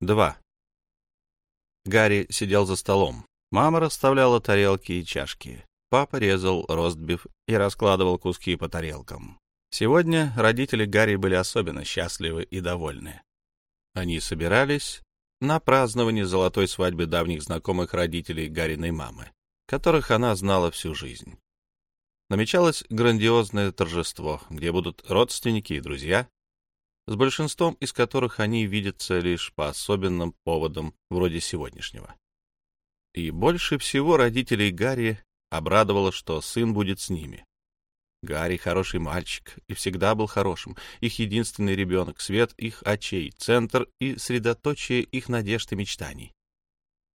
2. Гарри сидел за столом. Мама расставляла тарелки и чашки. Папа резал ростбиф и раскладывал куски по тарелкам. Сегодня родители Гарри были особенно счастливы и довольны. Они собирались на празднование золотой свадьбы давних знакомых родителей Гариной мамы, которых она знала всю жизнь. Намечалось грандиозное торжество, где будут родственники и друзья, с большинством из которых они видятся лишь по особенным поводам, вроде сегодняшнего. И больше всего родителей Гарри обрадовало, что сын будет с ними. Гарри хороший мальчик и всегда был хорошим, их единственный ребенок, свет их очей, центр и средоточие их надежд и мечтаний.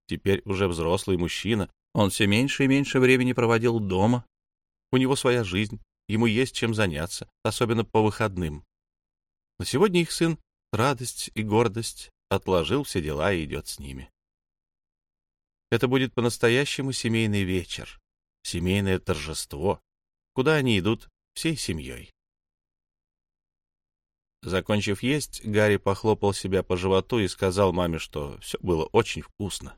Теперь уже взрослый мужчина, он все меньше и меньше времени проводил дома, у него своя жизнь, ему есть чем заняться, особенно по выходным. Но сегодня их сын, радость и гордость, отложил все дела и идет с ними. Это будет по-настоящему семейный вечер, семейное торжество, куда они идут всей семьей. Закончив есть, Гарри похлопал себя по животу и сказал маме, что все было очень вкусно.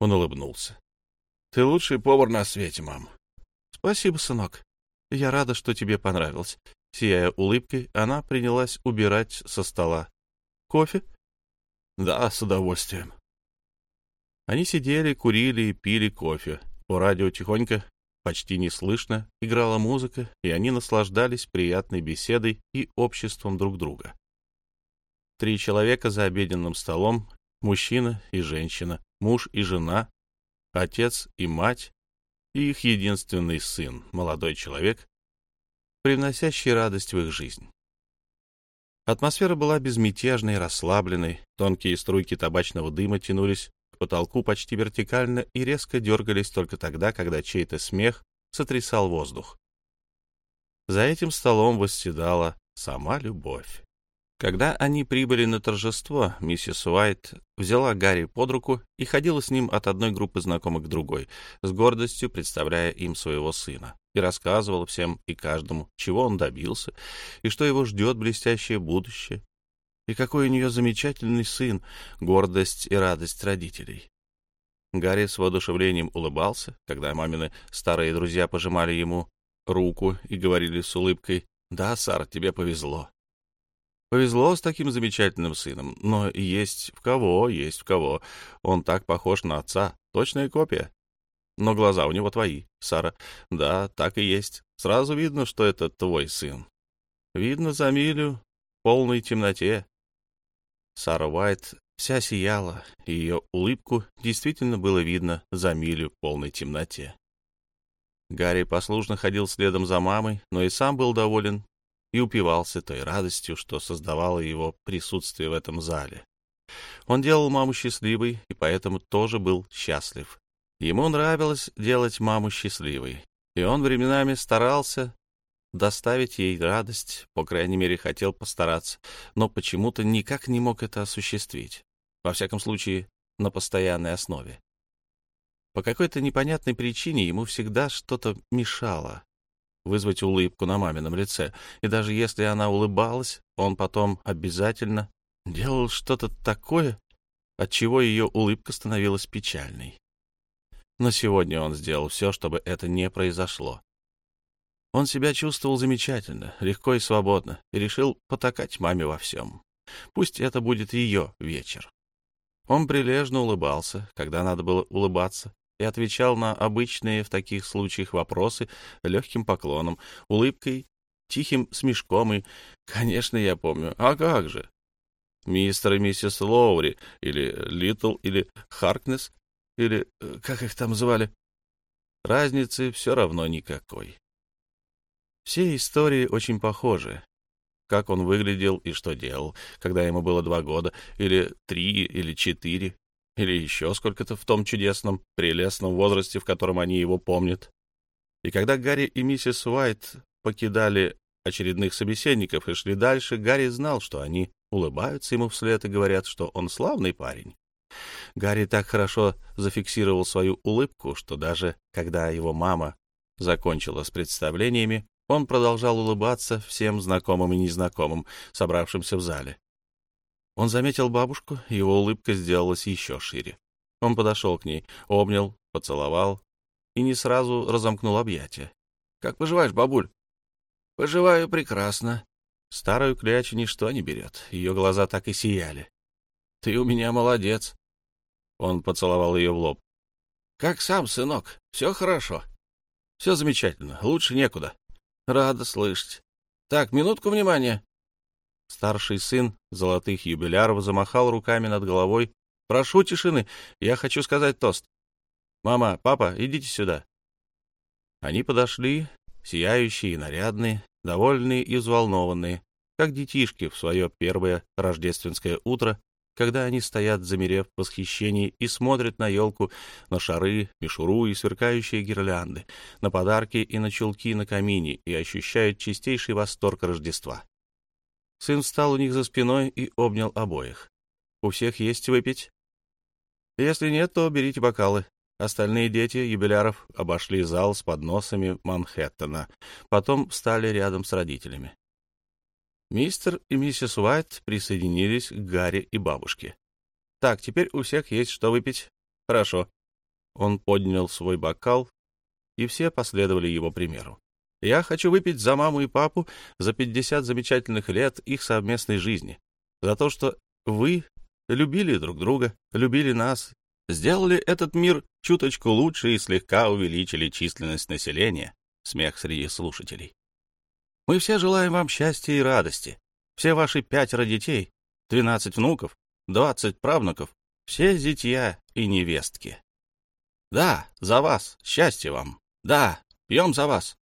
Он улыбнулся. — Ты лучший повар на свете, мам. — Спасибо, сынок. Я рада, что тебе понравилось. Сияя улыбкой, она принялась убирать со стола. «Кофе?» «Да, с удовольствием». Они сидели, курили и пили кофе. По радио тихонько, почти неслышно, играла музыка, и они наслаждались приятной беседой и обществом друг друга. Три человека за обеденным столом, мужчина и женщина, муж и жена, отец и мать, и их единственный сын, молодой человек, приносящий радость в их жизнь. Атмосфера была безмятежной, расслабленной, тонкие струйки табачного дыма тянулись к потолку почти вертикально и резко дергались только тогда, когда чей-то смех сотрясал воздух. За этим столом восседала сама любовь. Когда они прибыли на торжество, миссис Уайт взяла Гарри под руку и ходила с ним от одной группы знакомых к другой, с гордостью представляя им своего сына, и рассказывала всем и каждому, чего он добился, и что его ждет блестящее будущее, и какой у нее замечательный сын, гордость и радость родителей. Гарри с воодушевлением улыбался, когда мамины старые друзья пожимали ему руку и говорили с улыбкой «Да, Сара, тебе повезло». Повезло с таким замечательным сыном, но есть в кого, есть в кого. Он так похож на отца, точная копия. Но глаза у него твои, Сара. Да, так и есть. Сразу видно, что это твой сын. Видно за милю в полной темноте. Сара Уайт вся сияла, и ее улыбку действительно было видно за милю в полной темноте. Гарри послушно ходил следом за мамой, но и сам был доволен и упивался той радостью, что создавало его присутствие в этом зале. Он делал маму счастливой, и поэтому тоже был счастлив. Ему нравилось делать маму счастливой, и он временами старался доставить ей радость, по крайней мере, хотел постараться, но почему-то никак не мог это осуществить. Во всяком случае, на постоянной основе. По какой-то непонятной причине ему всегда что-то мешало, вызвать улыбку на мамином лице, и даже если она улыбалась, он потом обязательно делал что-то такое, от чего ее улыбка становилась печальной. Но сегодня он сделал все, чтобы это не произошло. Он себя чувствовал замечательно, легко и свободно, и решил потакать маме во всем. Пусть это будет ее вечер. Он прилежно улыбался, когда надо было улыбаться, и отвечал на обычные в таких случаях вопросы легким поклоном, улыбкой, тихим смешком и, конечно, я помню, а как же? Мистер и миссис Лоури, или Литл, или Харкнес, или э, как их там звали? Разницы все равно никакой. Все истории очень похожи. Как он выглядел и что делал, когда ему было два года, или три, или четыре, или еще сколько-то в том чудесном, прелестном возрасте, в котором они его помнят. И когда Гарри и миссис Уайт покидали очередных собеседников и шли дальше, Гарри знал, что они улыбаются ему вслед и говорят, что он славный парень. Гарри так хорошо зафиксировал свою улыбку, что даже когда его мама закончила с представлениями, он продолжал улыбаться всем знакомым и незнакомым, собравшимся в зале. Он заметил бабушку, его улыбка сделалась еще шире. Он подошел к ней, обнял, поцеловал и не сразу разомкнул объятия. — Как поживаешь, бабуль? — Поживаю прекрасно. Старую клячу ничто не берет, ее глаза так и сияли. — Ты у меня молодец. Он поцеловал ее в лоб. — Как сам, сынок? Все хорошо? — Все замечательно, лучше некуда. — Рада слышать. Так, минутку внимания. Старший сын золотых юбиляров замахал руками над головой. «Прошу тишины, я хочу сказать тост. Мама, папа, идите сюда». Они подошли, сияющие и нарядные, довольные и взволнованные, как детишки в свое первое рождественское утро, когда они стоят, замерев в восхищении, и смотрят на елку, на шары, мишуру и сверкающие гирлянды, на подарки и на чулки на камине, и ощущают чистейший восторг Рождества. Сын встал у них за спиной и обнял обоих. «У всех есть выпить?» «Если нет, то берите бокалы». Остальные дети юбиляров обошли зал с подносами Манхэттена, потом встали рядом с родителями. Мистер и миссис Уайт присоединились к Гарри и бабушке. «Так, теперь у всех есть что выпить?» «Хорошо». Он поднял свой бокал, и все последовали его примеру. Я хочу выпить за маму и папу за 50 замечательных лет их совместной жизни, за то, что вы любили друг друга, любили нас, сделали этот мир чуточку лучше и слегка увеличили численность населения. Смех среди слушателей. Мы все желаем вам счастья и радости. Все ваши пятеро детей, тринадцать внуков, двадцать правнуков, все зятья и невестки. Да, за вас, счастья вам. Да, пьем за вас.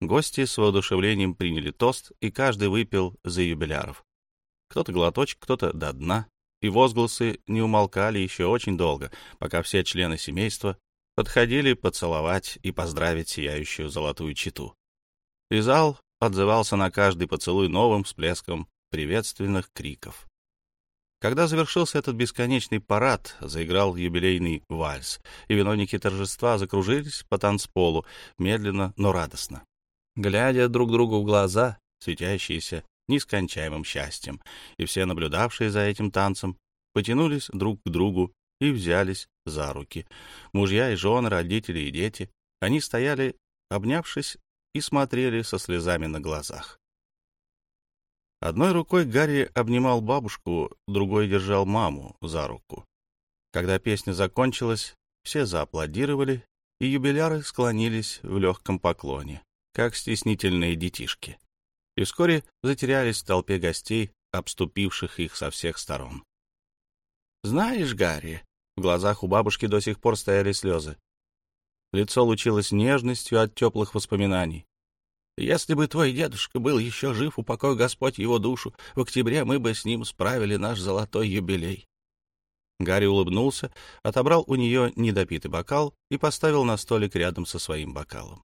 Гости с воодушевлением приняли тост, и каждый выпил за юбиляров. Кто-то глоточек, кто-то до дна, и возгласы не умолкали еще очень долго, пока все члены семейства подходили поцеловать и поздравить сияющую золотую читу. И зал отзывался на каждый поцелуй новым всплеском приветственных криков. Когда завершился этот бесконечный парад, заиграл юбилейный вальс, и виновники торжества закружились по танцполу, медленно, но радостно глядя друг другу в глаза, светящиеся нескончаемым счастьем, и все наблюдавшие за этим танцем потянулись друг к другу и взялись за руки. Мужья и жены, родители и дети, они стояли, обнявшись, и смотрели со слезами на глазах. Одной рукой Гарри обнимал бабушку, другой держал маму за руку. Когда песня закончилась, все зааплодировали, и юбиляры склонились в легком поклоне как стеснительные детишки, и вскоре затерялись в толпе гостей, обступивших их со всех сторон. «Знаешь, Гарри...» В глазах у бабушки до сих пор стояли слезы. Лицо лучилось нежностью от теплых воспоминаний. «Если бы твой дедушка был еще жив, упокой Господь его душу, в октябре мы бы с ним справили наш золотой юбилей». Гарри улыбнулся, отобрал у нее недопитый бокал и поставил на столик рядом со своим бокалом.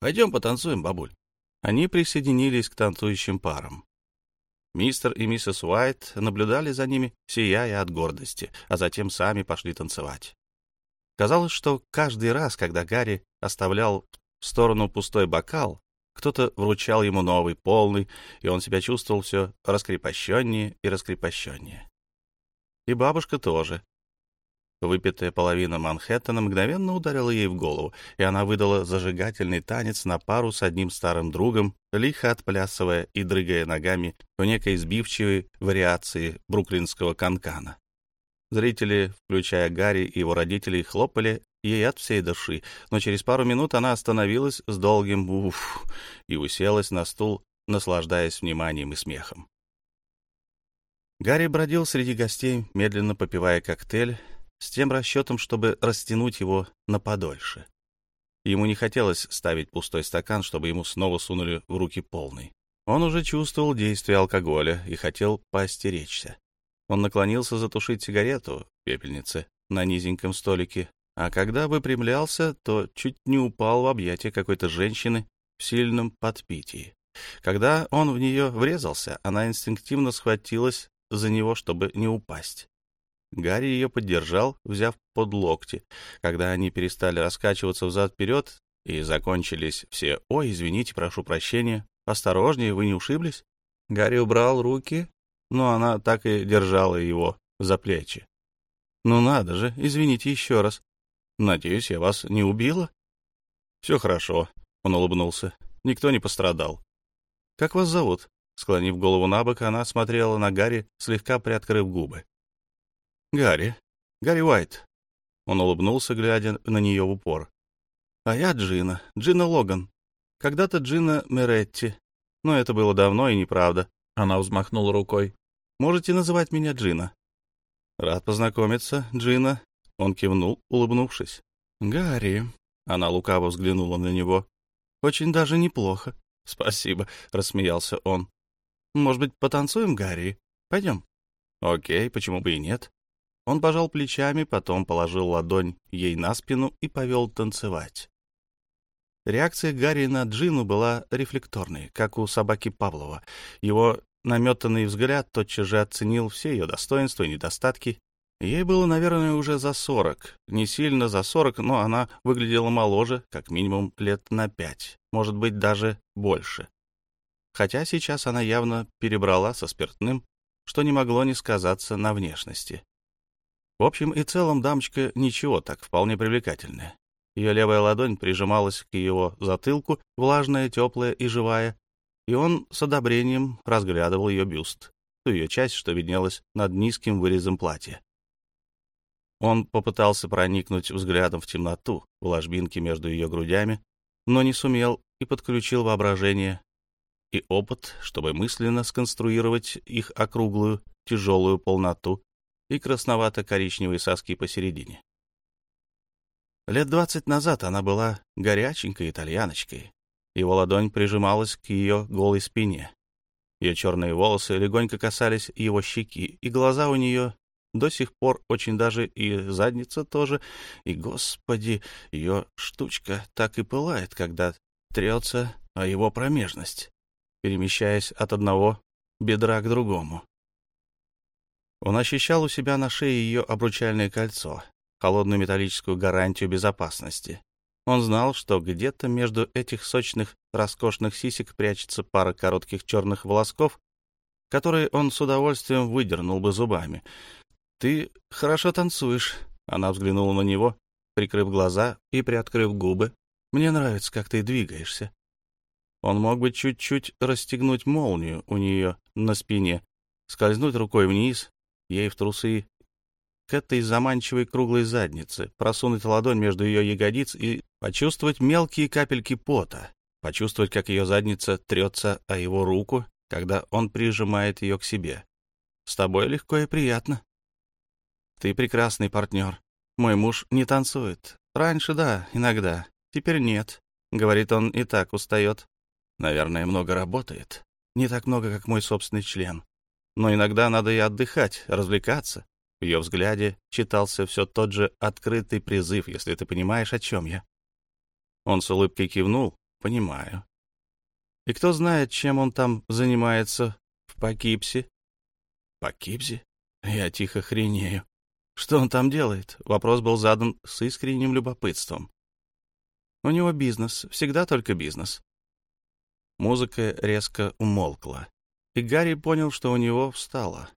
Пойдем потанцуем, бабуль. Они присоединились к танцующим парам. Мистер и миссис Уайт наблюдали за ними, сияя от гордости, а затем сами пошли танцевать. Казалось, что каждый раз, когда Гарри оставлял в сторону пустой бокал, кто-то вручал ему новый, полный, и он себя чувствовал все раскрепощеннее и раскрепощеннее. И бабушка тоже. Выпитая половина Манхэттена мгновенно ударила ей в голову, и она выдала зажигательный танец на пару с одним старым другом, лихо отплясывая и дрыгая ногами в некой сбивчивой вариации бруклинского канкана. Зрители, включая Гарри и его родителей, хлопали ей от всей души, но через пару минут она остановилась с долгим «уф» и уселась на стул, наслаждаясь вниманием и смехом. Гарри бродил среди гостей, медленно попивая коктейль, с тем расчетом, чтобы растянуть его на подольше. Ему не хотелось ставить пустой стакан, чтобы ему снова сунули в руки полный. Он уже чувствовал действие алкоголя и хотел поостеречься. Он наклонился затушить сигарету в пепельнице на низеньком столике, а когда выпрямлялся, то чуть не упал в объятия какой-то женщины в сильном подпитии. Когда он в нее врезался, она инстинктивно схватилась за него, чтобы не упасть. Гарри ее поддержал, взяв под локти. Когда они перестали раскачиваться взад-вперед и закончились все «Ой, извините, прошу прощения, осторожнее, вы не ушиблись?» Гарри убрал руки но она так и держала его за плечи. «Ну надо же, извините еще раз. Надеюсь, я вас не убила?» «Все хорошо», — он улыбнулся. «Никто не пострадал». «Как вас зовут?» Склонив голову на бок, она смотрела на Гарри, слегка приоткрыв губы. «Гарри. Гарри Уайт». Он улыбнулся, глядя на нее в упор. «А я Джина. Джина Логан. Когда-то Джина Меретти. Но это было давно и неправда». Она взмахнула рукой. «Можете называть меня Джина». «Рад познакомиться, Джина». Он кивнул, улыбнувшись. «Гарри». Она лукаво взглянула на него. «Очень даже неплохо». «Спасибо», — рассмеялся он. Может быть, потанцуем, Гарри? Пойдем. Окей, почему бы и нет? Он пожал плечами, потом положил ладонь ей на спину и повел танцевать. Реакция Гарри на Джину была рефлекторной, как у собаки Павлова. Его наметанный взгляд тотчас же оценил все ее достоинства и недостатки. Ей было, наверное, уже за сорок. Не сильно за сорок, но она выглядела моложе, как минимум лет на пять, может быть, даже больше хотя сейчас она явно перебрала со спиртным, что не могло не сказаться на внешности. В общем и целом дамочка ничего, так вполне привлекательная. Ее левая ладонь прижималась к его затылку, влажная, теплая и живая, и он с одобрением разглядывал ее бюст, ту ее часть, что виднелась над низким вырезом платья. Он попытался проникнуть взглядом в темноту, в ложбинке между ее грудями, но не сумел и подключил воображение и опыт, чтобы мысленно сконструировать их округлую, тяжелую полноту и красновато-коричневые соски посередине. Лет двадцать назад она была горяченькой итальяночкой. Его ладонь прижималась к ее голой спине. Ее черные волосы легонько касались его щеки, и глаза у нее до сих пор очень даже и задница тоже. И, господи, ее штучка так и пылает, когда трется о его промежность перемещаясь от одного бедра к другому. Он ощущал у себя на шее ее обручальное кольцо, холодную металлическую гарантию безопасности. Он знал, что где-то между этих сочных, роскошных сисек прячется пара коротких черных волосков, которые он с удовольствием выдернул бы зубами. «Ты хорошо танцуешь», — она взглянула на него, прикрыв глаза и приоткрыв губы. «Мне нравится, как ты двигаешься. Он мог бы чуть-чуть расстегнуть молнию у нее на спине, скользнуть рукой вниз, ей в трусы, к этой заманчивой круглой заднице, просунуть ладонь между ее ягодиц и почувствовать мелкие капельки пота, почувствовать, как ее задница трется о его руку, когда он прижимает ее к себе. С тобой легко и приятно. Ты прекрасный партнер. Мой муж не танцует. Раньше да, иногда. Теперь нет. Говорит, он и так устает. Наверное, много работает. Не так много, как мой собственный член. Но иногда надо и отдыхать, развлекаться. В ее взгляде читался все тот же открытый призыв, если ты понимаешь, о чем я. Он с улыбкой кивнул. «Понимаю». И кто знает, чем он там занимается в Покипсе? Покипсе? Я тихо хренею. Что он там делает? Вопрос был задан с искренним любопытством. У него бизнес, всегда только бизнес. Музыка резко умолкла, и Гарри понял, что у него встало.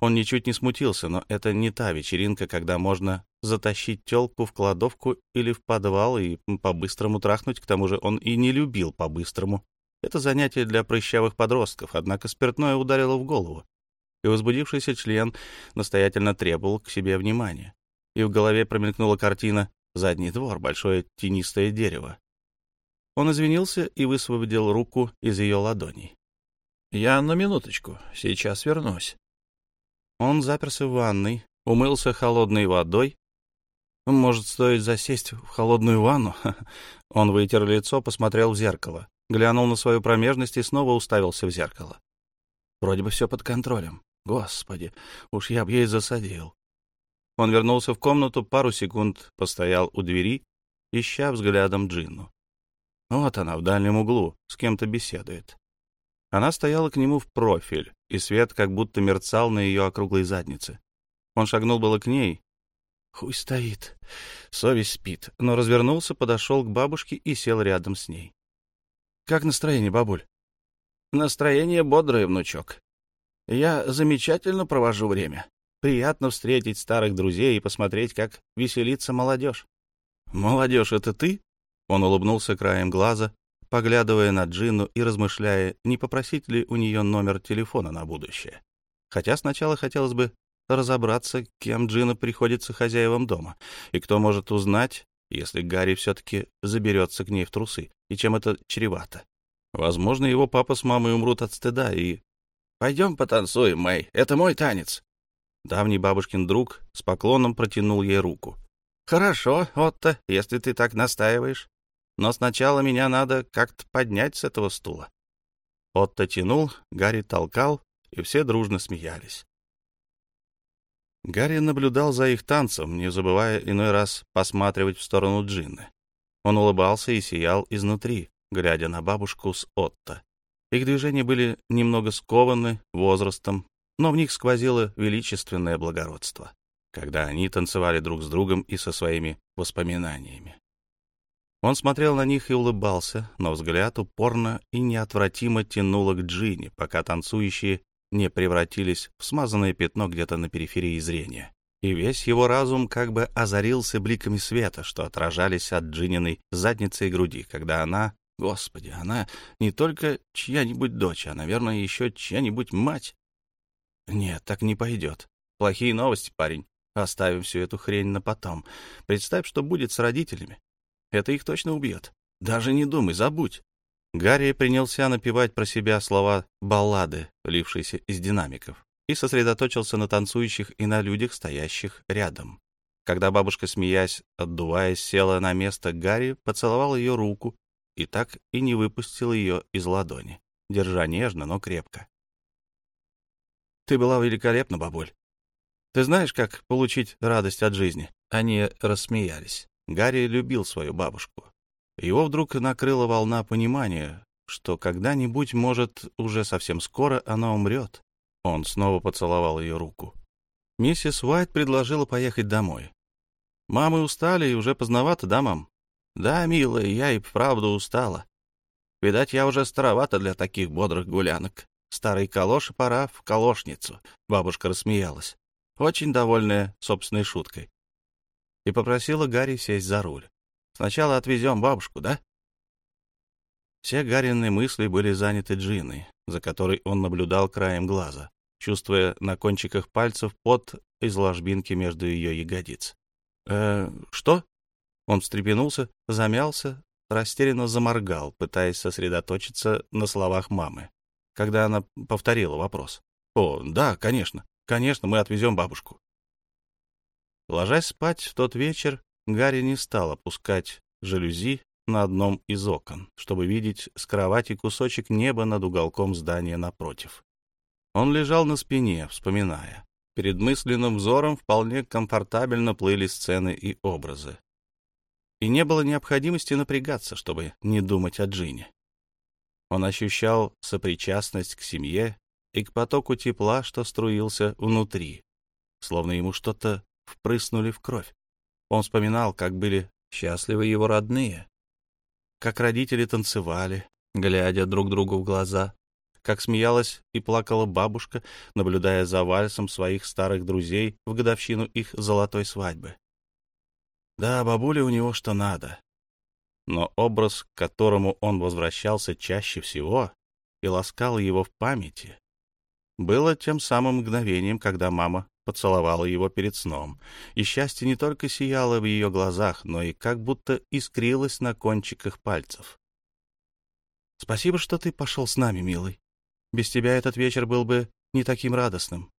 Он ничуть не смутился, но это не та вечеринка, когда можно затащить телку в кладовку или в подвал и по-быстрому трахнуть, к тому же он и не любил по-быстрому. Это занятие для прыщавых подростков, однако спиртное ударило в голову, и возбудившийся член настоятельно требовал к себе внимания. И в голове промелькнула картина «Задний двор, большое тенистое дерево». Он извинился и высвободил руку из ее ладоней. «Я на минуточку, сейчас вернусь». Он заперся в ванной, умылся холодной водой. Может, стоит засесть в холодную ванну? Он вытер лицо, посмотрел в зеркало, глянул на свою промежность и снова уставился в зеркало. Вроде бы все под контролем. Господи, уж я б ей засадил. Он вернулся в комнату, пару секунд постоял у двери, ища взглядом Джинну. Вот она в дальнем углу, с кем-то беседует. Она стояла к нему в профиль, и свет как будто мерцал на ее округлой заднице. Он шагнул было к ней. Хуй стоит. Совесть спит, но развернулся, подошел к бабушке и сел рядом с ней. — Как настроение, бабуль? — Настроение бодрое, внучок. Я замечательно провожу время. Приятно встретить старых друзей и посмотреть, как веселится молодежь. Молодежь — это ты? Он улыбнулся краем глаза, поглядывая на Джину и размышляя, не попросить ли у нее номер телефона на будущее. Хотя сначала хотелось бы разобраться, кем Джина приходится хозяевам дома, и кто может узнать, если Гарри все-таки заберется к ней в трусы, и чем это чревато. Возможно, его папа с мамой умрут от стыда, и... «Пойдем потанцуем, Мэй, это мой танец». Давний бабушкин друг с поклоном протянул ей руку. «Хорошо, Отто, если ты так настаиваешь. Но сначала меня надо как-то поднять с этого стула». Отто тянул, Гарри толкал, и все дружно смеялись. Гарри наблюдал за их танцем, не забывая иной раз посматривать в сторону Джинны. Он улыбался и сиял изнутри, глядя на бабушку с Отто. Их движения были немного скованы возрастом, но в них сквозило величественное благородство, когда они танцевали друг с другом и со своими воспоминаниями. Он смотрел на них и улыбался, но взгляд упорно и неотвратимо тянуло к Джине, пока танцующие не превратились в смазанное пятно где-то на периферии зрения. И весь его разум как бы озарился бликами света, что отражались от Джининой задницы и груди, когда она, господи, она не только чья-нибудь дочь, а, наверное, еще чья-нибудь мать. Нет, так не пойдет. Плохие новости, парень. Оставим всю эту хрень на потом. Представь, что будет с родителями. Это их точно убьет. Даже не думай, забудь. Гарри принялся напевать про себя слова баллады, лившиеся из динамиков, и сосредоточился на танцующих и на людях, стоящих рядом. Когда бабушка, смеясь, отдуваясь, села на место, Гарри поцеловал ее руку и так и не выпустил ее из ладони, держа нежно, но крепко. «Ты была великолепна, бабуль. Ты знаешь, как получить радость от жизни?» Они рассмеялись. Гарри любил свою бабушку. Его вдруг накрыла волна понимания, что когда-нибудь, может, уже совсем скоро она умрет. Он снова поцеловал ее руку. Миссис Уайт предложила поехать домой. «Мамы устали и уже поздновато, да, мам?» «Да, милая, я и вправду устала. Видать, я уже старовата для таких бодрых гулянок. Старой калоши пора в калошницу», — бабушка рассмеялась, очень довольная собственной шуткой, и попросила Гарри сесть за руль. Сначала отвезем бабушку, да?» Все Гарины мысли были заняты Джиной, за которой он наблюдал краем глаза, чувствуя на кончиках пальцев пот из ложбинки между ее ягодиц. «Э, что?» Он встрепенулся, замялся, растерянно заморгал, пытаясь сосредоточиться на словах мамы, когда она повторила вопрос. «О, да, конечно, конечно, мы отвезем бабушку». Ложась спать в тот вечер, Гарри не стал опускать жалюзи на одном из окон, чтобы видеть с кровати кусочек неба над уголком здания напротив. Он лежал на спине, вспоминая. Перед мысленным взором вполне комфортабельно плыли сцены и образы. И не было необходимости напрягаться, чтобы не думать о Джине. Он ощущал сопричастность к семье и к потоку тепла, что струился внутри, словно ему что-то впрыснули в кровь. Он вспоминал, как были счастливы его родные, как родители танцевали, глядя друг другу в глаза, как смеялась и плакала бабушка, наблюдая за вальсом своих старых друзей в годовщину их золотой свадьбы. Да, бабуля у него что надо. Но образ, к которому он возвращался чаще всего и ласкал его в памяти, было тем самым мгновением, когда мама поцеловала его перед сном, и счастье не только сияло в ее глазах, но и как будто искрилось на кончиках пальцев. «Спасибо, что ты пошел с нами, милый. Без тебя этот вечер был бы не таким радостным».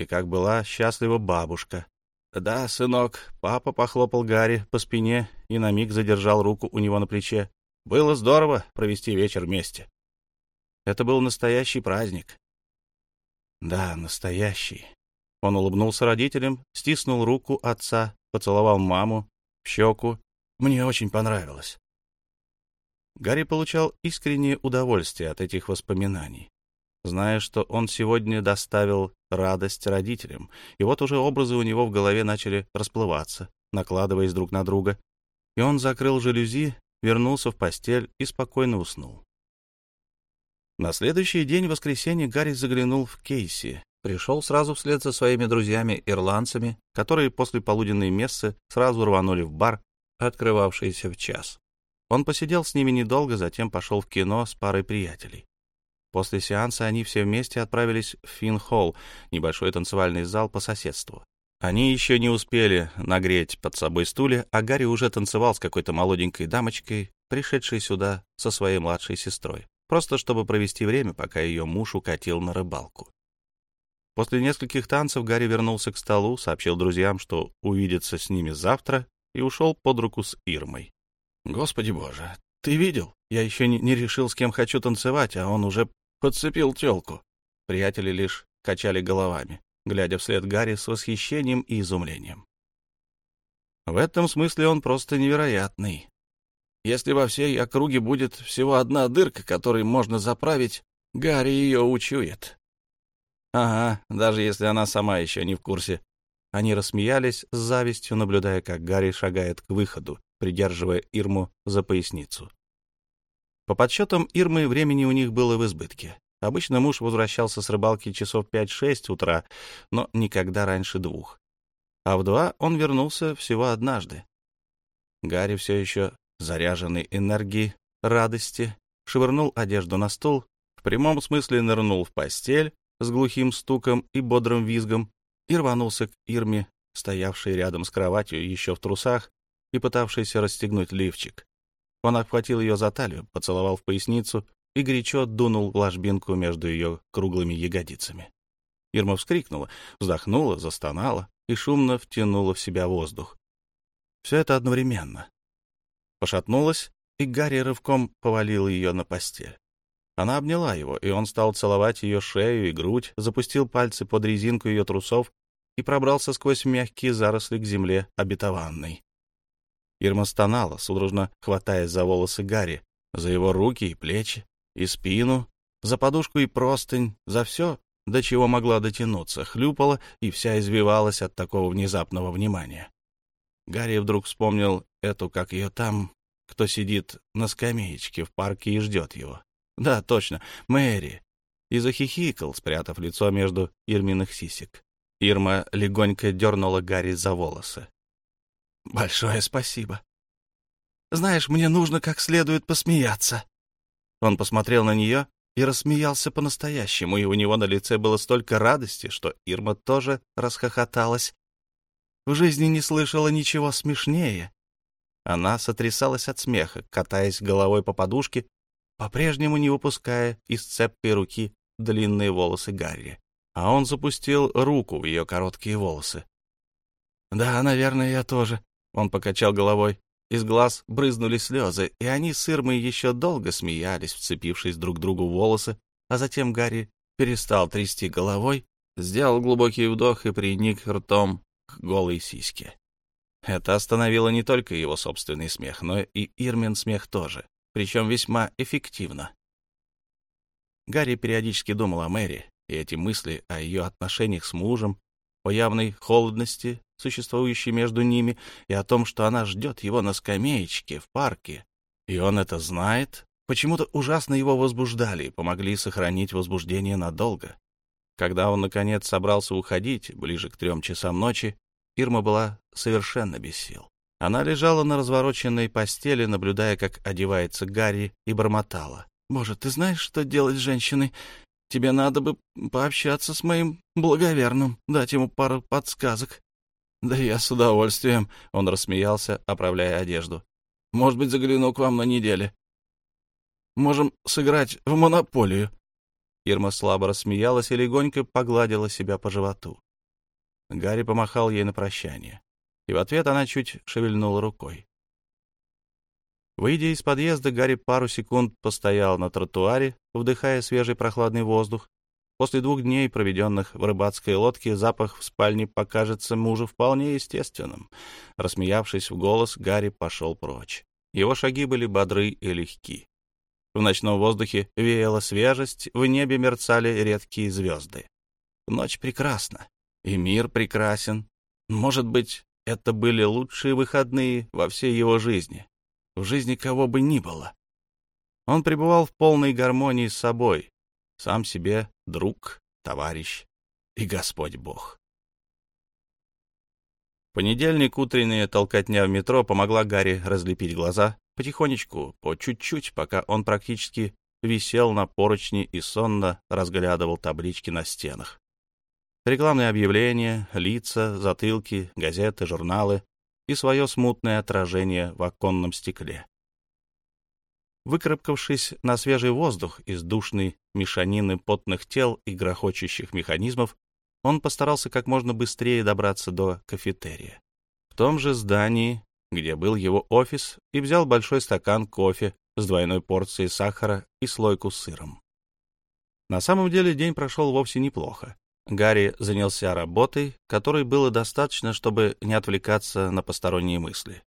И как была счастлива бабушка. «Да, сынок», — папа похлопал Гарри по спине и на миг задержал руку у него на плече. «Было здорово провести вечер вместе. Это был настоящий праздник». «Да, настоящий», он улыбнулся родителям, стиснул руку отца, поцеловал маму в щеку. Мне очень понравилось. Гарри получал искреннее удовольствие от этих воспоминаний, зная, что он сегодня доставил радость родителям, и вот уже образы у него в голове начали расплываться, накладываясь друг на друга, и он закрыл жалюзи, вернулся в постель и спокойно уснул. На следующий день, в воскресенье, Гарри заглянул в Кейси. Пришел сразу вслед за своими друзьями-ирландцами, которые после полуденной мессы сразу рванули в бар, открывавшийся в час. Он посидел с ними недолго, затем пошел в кино с парой приятелей. После сеанса они все вместе отправились в Финн-холл, небольшой танцевальный зал по соседству. Они еще не успели нагреть под собой стулья, а Гарри уже танцевал с какой-то молоденькой дамочкой, пришедшей сюда со своей младшей сестрой просто чтобы провести время, пока ее муж укатил на рыбалку. После нескольких танцев Гарри вернулся к столу, сообщил друзьям, что увидится с ними завтра, и ушел под руку с Ирмой. «Господи боже, ты видел? Я еще не, решил, с кем хочу танцевать, а он уже подцепил телку». Приятели лишь качали головами, глядя вслед Гарри с восхищением и изумлением. В этом смысле он просто невероятный. Если во всей округе будет всего одна дырка, которой можно заправить, Гарри ее учует. Ага, даже если она сама еще не в курсе. Они рассмеялись с завистью, наблюдая, как Гарри шагает к выходу, придерживая Ирму за поясницу. По подсчетам Ирмы, времени у них было в избытке. Обычно муж возвращался с рыбалки часов 5-6 утра, но никогда раньше двух. А в два он вернулся всего однажды. Гарри все еще заряженный энергией, радости, швырнул одежду на стол, в прямом смысле нырнул в постель с глухим стуком и бодрым визгом и рванулся к Ирме, стоявшей рядом с кроватью еще в трусах и пытавшейся расстегнуть лифчик. Он обхватил ее за талию, поцеловал в поясницу и горячо дунул ложбинку между ее круглыми ягодицами. Ирма вскрикнула, вздохнула, застонала и шумно втянула в себя воздух. Все это одновременно пошатнулась, и Гарри рывком повалил ее на постель. Она обняла его, и он стал целовать ее шею и грудь, запустил пальцы под резинку ее трусов и пробрался сквозь мягкие заросли к земле обетованной. Ирма стонала, судорожно хватаясь за волосы Гарри, за его руки и плечи, и спину, за подушку и простынь, за все, до чего могла дотянуться, хлюпала и вся извивалась от такого внезапного внимания. Гарри вдруг вспомнил эту, как ее там, кто сидит на скамеечке в парке и ждет его. Да, точно, Мэри. И захихикал, спрятав лицо между Ирминых сисек. Ирма легонько дернула Гарри за волосы. «Большое спасибо. Знаешь, мне нужно как следует посмеяться». Он посмотрел на нее и рассмеялся по-настоящему, и у него на лице было столько радости, что Ирма тоже расхохоталась. В жизни не слышала ничего смешнее. Она сотрясалась от смеха, катаясь головой по подушке, по-прежнему не выпуская из цепкой руки длинные волосы Гарри. А он запустил руку в ее короткие волосы. «Да, наверное, я тоже», — он покачал головой. Из глаз брызнули слезы, и они с Ирмой еще долго смеялись, вцепившись друг другу в волосы, а затем Гарри перестал трясти головой, сделал глубокий вдох и приник ртом к голой сиське. Это остановило не только его собственный смех, но и Ирмин смех тоже, причем весьма эффективно. Гарри периодически думал о Мэри, и эти мысли о ее отношениях с мужем, о явной холодности, существующей между ними, и о том, что она ждет его на скамеечке в парке, и он это знает, почему-то ужасно его возбуждали и помогли сохранить возбуждение надолго. Когда он, наконец, собрался уходить, ближе к трем часам ночи, Ирма была совершенно без сил. Она лежала на развороченной постели, наблюдая, как одевается Гарри, и бормотала. «Боже, ты знаешь, что делать с женщиной? Тебе надо бы пообщаться с моим благоверным, дать ему пару подсказок». «Да я с удовольствием», — он рассмеялся, оправляя одежду. «Может быть, загляну к вам на неделе. Можем сыграть в монополию». Ирма слабо рассмеялась и легонько погладила себя по животу. Гарри помахал ей на прощание, и в ответ она чуть шевельнула рукой. Выйдя из подъезда, Гарри пару секунд постоял на тротуаре, вдыхая свежий прохладный воздух. После двух дней, проведенных в рыбацкой лодке, запах в спальне покажется мужу вполне естественным. Рассмеявшись в голос, Гарри пошел прочь. Его шаги были бодры и легки. В ночном воздухе веяла свежесть, в небе мерцали редкие звезды. Ночь прекрасна, и мир прекрасен. Может быть, это были лучшие выходные во всей его жизни, в жизни кого бы ни было. Он пребывал в полной гармонии с собой, сам себе друг, товарищ и Господь Бог. В понедельник утренняя толкотня в метро помогла Гарри разлепить глаза потихонечку, по чуть-чуть, пока он практически висел на поручни и сонно разглядывал таблички на стенах. Рекламные объявления, лица, затылки, газеты, журналы и свое смутное отражение в оконном стекле. Выкарабкавшись на свежий воздух из душной мешанины потных тел и грохочущих механизмов, он постарался как можно быстрее добраться до кафетерия. В том же здании, где был его офис, и взял большой стакан кофе с двойной порцией сахара и слойку с сыром. На самом деле день прошел вовсе неплохо. Гарри занялся работой, которой было достаточно, чтобы не отвлекаться на посторонние мысли.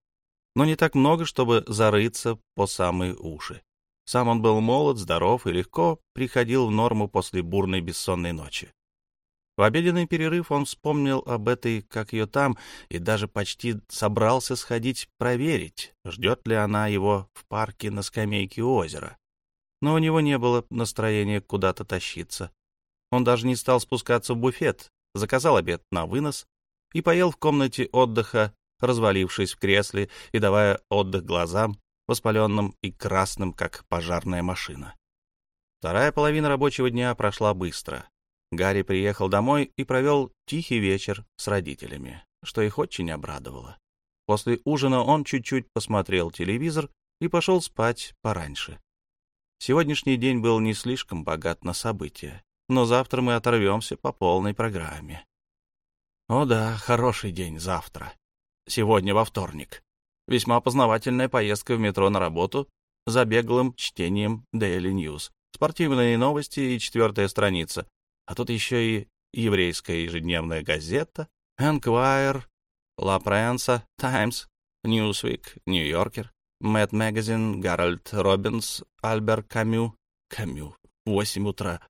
Но не так много, чтобы зарыться по самые уши. Сам он был молод, здоров и легко приходил в норму после бурной бессонной ночи. В обеденный перерыв он вспомнил об этой, как ее там, и даже почти собрался сходить проверить, ждет ли она его в парке на скамейке у озера. Но у него не было настроения куда-то тащиться. Он даже не стал спускаться в буфет, заказал обед на вынос и поел в комнате отдыха, развалившись в кресле и давая отдых глазам, воспаленным и красным, как пожарная машина. Вторая половина рабочего дня прошла быстро. Гарри приехал домой и провел тихий вечер с родителями, что их очень обрадовало. После ужина он чуть-чуть посмотрел телевизор и пошел спать пораньше. Сегодняшний день был не слишком богат на события, но завтра мы оторвемся по полной программе. О да, хороший день завтра. Сегодня во вторник. Весьма познавательная поездка в метро на работу за беглым чтением Daily News. Спортивные новости и четвертая страница. А тут еще и еврейская ежедневная газета, Enquirer, La Prensa, Times, Newsweek, New Yorker, Mad Magazine, Гарольд Роббинс, Альбер Камю. Камю. Восемь утра.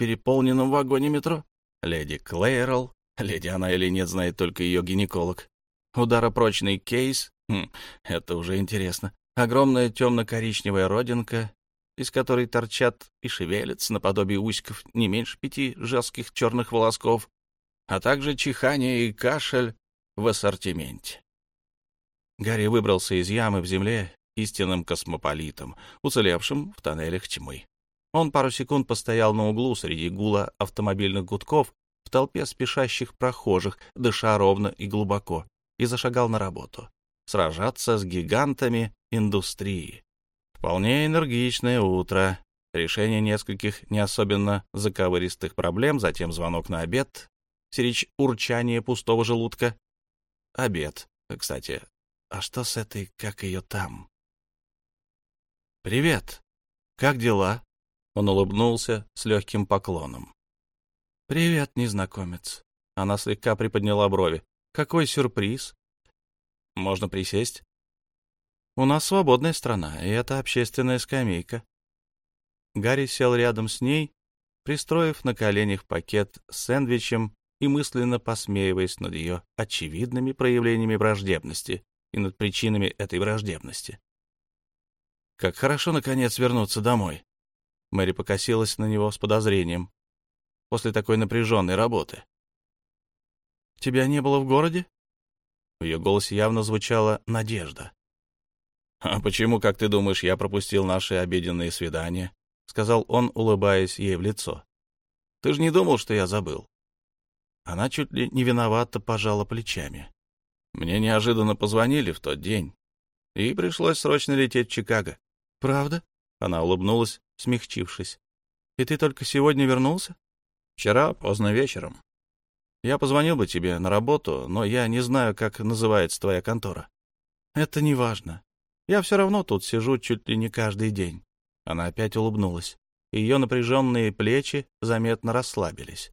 Переполненном вагоне метро. Lady Clairol. Леди она или нет, знает только ее гинеколог. Ударопрочный кейс. Хм, это уже интересно. Огромная темно-коричневая родинка, из которой торчат и шевелятся наподобие усиков не меньше пяти жестких черных волосков, а также чихание и кашель в ассортименте. Гарри выбрался из ямы в земле истинным космополитом, уцелевшим в тоннелях тьмы. Он пару секунд постоял на углу среди гула автомобильных гудков в толпе спешащих прохожих, дыша ровно и глубоко, и зашагал на работу. Сражаться с гигантами индустрии. Вполне энергичное утро. Решение нескольких не особенно заковыристых проблем, затем звонок на обед, сирич урчание пустого желудка. Обед, кстати. А что с этой, как ее там? «Привет. Как дела?» Он улыбнулся с легким поклоном. «Привет, незнакомец». Она слегка приподняла брови. «Какой сюрприз?» «Можно присесть?» У нас свободная страна, и это общественная скамейка. Гарри сел рядом с ней, пристроив на коленях пакет с сэндвичем и мысленно посмеиваясь над ее очевидными проявлениями враждебности и над причинами этой враждебности. Как хорошо, наконец, вернуться домой. Мэри покосилась на него с подозрением. После такой напряженной работы. «Тебя не было в городе?» В ее голосе явно звучала надежда. «А почему, как ты думаешь, я пропустил наши обеденные свидания?» — сказал он, улыбаясь ей в лицо. «Ты же не думал, что я забыл?» Она чуть ли не виновато пожала плечами. «Мне неожиданно позвонили в тот день, и пришлось срочно лететь в Чикаго». «Правда?» — она улыбнулась, смягчившись. «И ты только сегодня вернулся?» «Вчера, поздно вечером. Я позвонил бы тебе на работу, но я не знаю, как называется твоя контора». «Это не важно. Я все равно тут сижу чуть ли не каждый день. Она опять улыбнулась. Ее напряженные плечи заметно расслабились.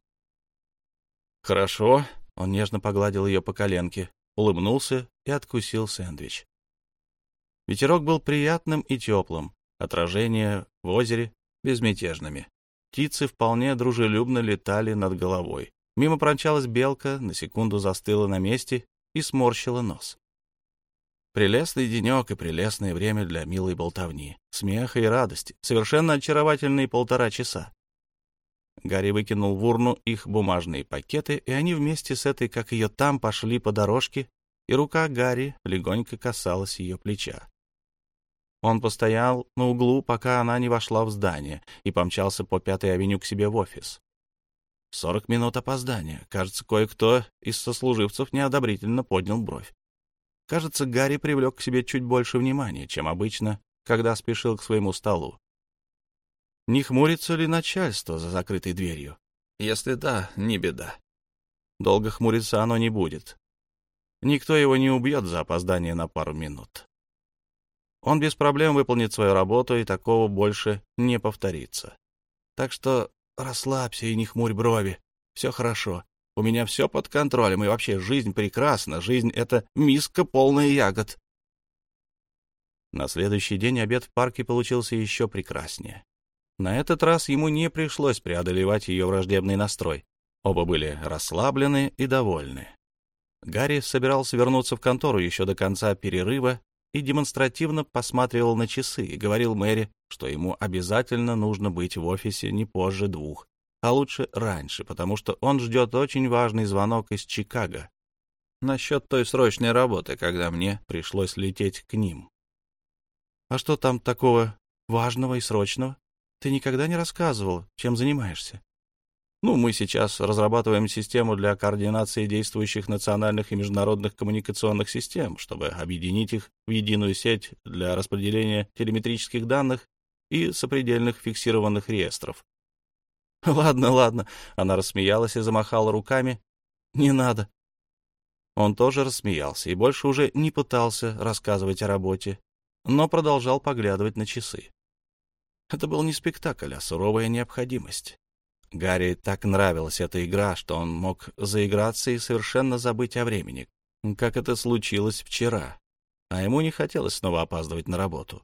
«Хорошо», — он нежно погладил ее по коленке, улыбнулся и откусил сэндвич. Ветерок был приятным и теплым, отражения в озере безмятежными. Птицы вполне дружелюбно летали над головой. Мимо промчалась белка, на секунду застыла на месте и сморщила нос. Прелестный денек и прелестное время для милой болтовни, смеха и радости, совершенно очаровательные полтора часа. Гарри выкинул в урну их бумажные пакеты, и они вместе с этой, как ее там, пошли по дорожке, и рука Гарри легонько касалась ее плеча. Он постоял на углу, пока она не вошла в здание, и помчался по Пятой авеню к себе в офис. Сорок минут опоздания. Кажется, кое-кто из сослуживцев неодобрительно поднял бровь. Кажется, Гарри привлек к себе чуть больше внимания, чем обычно, когда спешил к своему столу. Не хмурится ли начальство за закрытой дверью? Если да, не беда. Долго хмуриться оно не будет. Никто его не убьет за опоздание на пару минут. Он без проблем выполнит свою работу, и такого больше не повторится. Так что расслабься и не хмурь брови. Все хорошо. У меня все под контролем, и вообще жизнь прекрасна. Жизнь — это миска полная ягод. На следующий день обед в парке получился еще прекраснее. На этот раз ему не пришлось преодолевать ее враждебный настрой. Оба были расслаблены и довольны. Гарри собирался вернуться в контору еще до конца перерыва и демонстративно посматривал на часы и говорил Мэри, что ему обязательно нужно быть в офисе не позже двух, а лучше раньше, потому что он ждет очень важный звонок из Чикаго насчет той срочной работы, когда мне пришлось лететь к ним. — А что там такого важного и срочного? Ты никогда не рассказывал, чем занимаешься. Ну, мы сейчас разрабатываем систему для координации действующих национальных и международных коммуникационных систем, чтобы объединить их в единую сеть для распределения телеметрических данных и сопредельных фиксированных реестров. Ладно, ладно, она рассмеялась и замахала руками. Не надо. Он тоже рассмеялся и больше уже не пытался рассказывать о работе, но продолжал поглядывать на часы. Это был не спектакль, а суровая необходимость. Гарри так нравилась эта игра, что он мог заиграться и совершенно забыть о времени, как это случилось вчера, а ему не хотелось снова опаздывать на работу.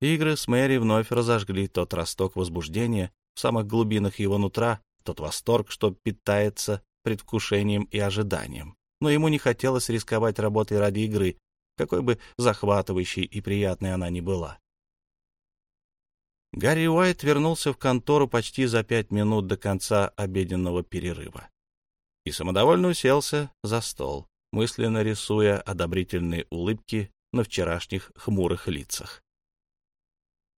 Игры с Мэри вновь разожгли тот росток возбуждения в самых глубинах его нутра, тот восторг, что питается предвкушением и ожиданием. Но ему не хотелось рисковать работой ради игры, какой бы захватывающей и приятной она ни была. Гарри Уайт вернулся в контору почти за пять минут до конца обеденного перерыва. И самодовольно уселся за стол, мысленно рисуя одобрительные улыбки на вчерашних хмурых лицах.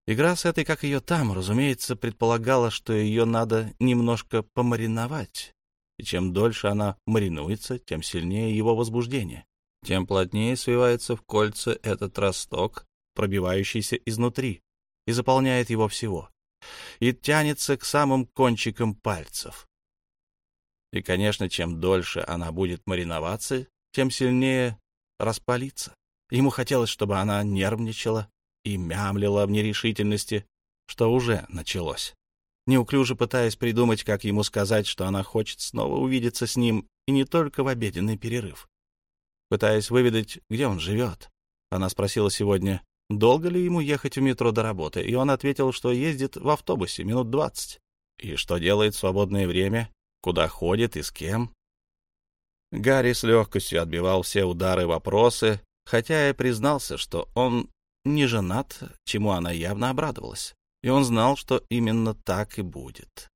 Игра с этой, как ее там, разумеется, предполагала, что ее надо немножко помариновать, и чем дольше она маринуется, тем сильнее его возбуждение, тем плотнее свивается в кольца этот росток, пробивающийся изнутри, и заполняет его всего, и тянется к самым кончикам пальцев. И, конечно, чем дольше она будет мариноваться, тем сильнее распалится. Ему хотелось, чтобы она нервничала и мямлила в нерешительности, что уже началось. Неуклюже пытаясь придумать, как ему сказать, что она хочет снова увидеться с ним, и не только в обеденный перерыв. Пытаясь выведать, где он живет, она спросила сегодня, долго ли ему ехать в метро до работы, и он ответил, что ездит в автобусе минут двадцать. И что делает в свободное время, куда ходит и с кем. Гарри с легкостью отбивал все удары вопросы, хотя и признался, что он не женат, чему она явно обрадовалась. И он знал, что именно так и будет.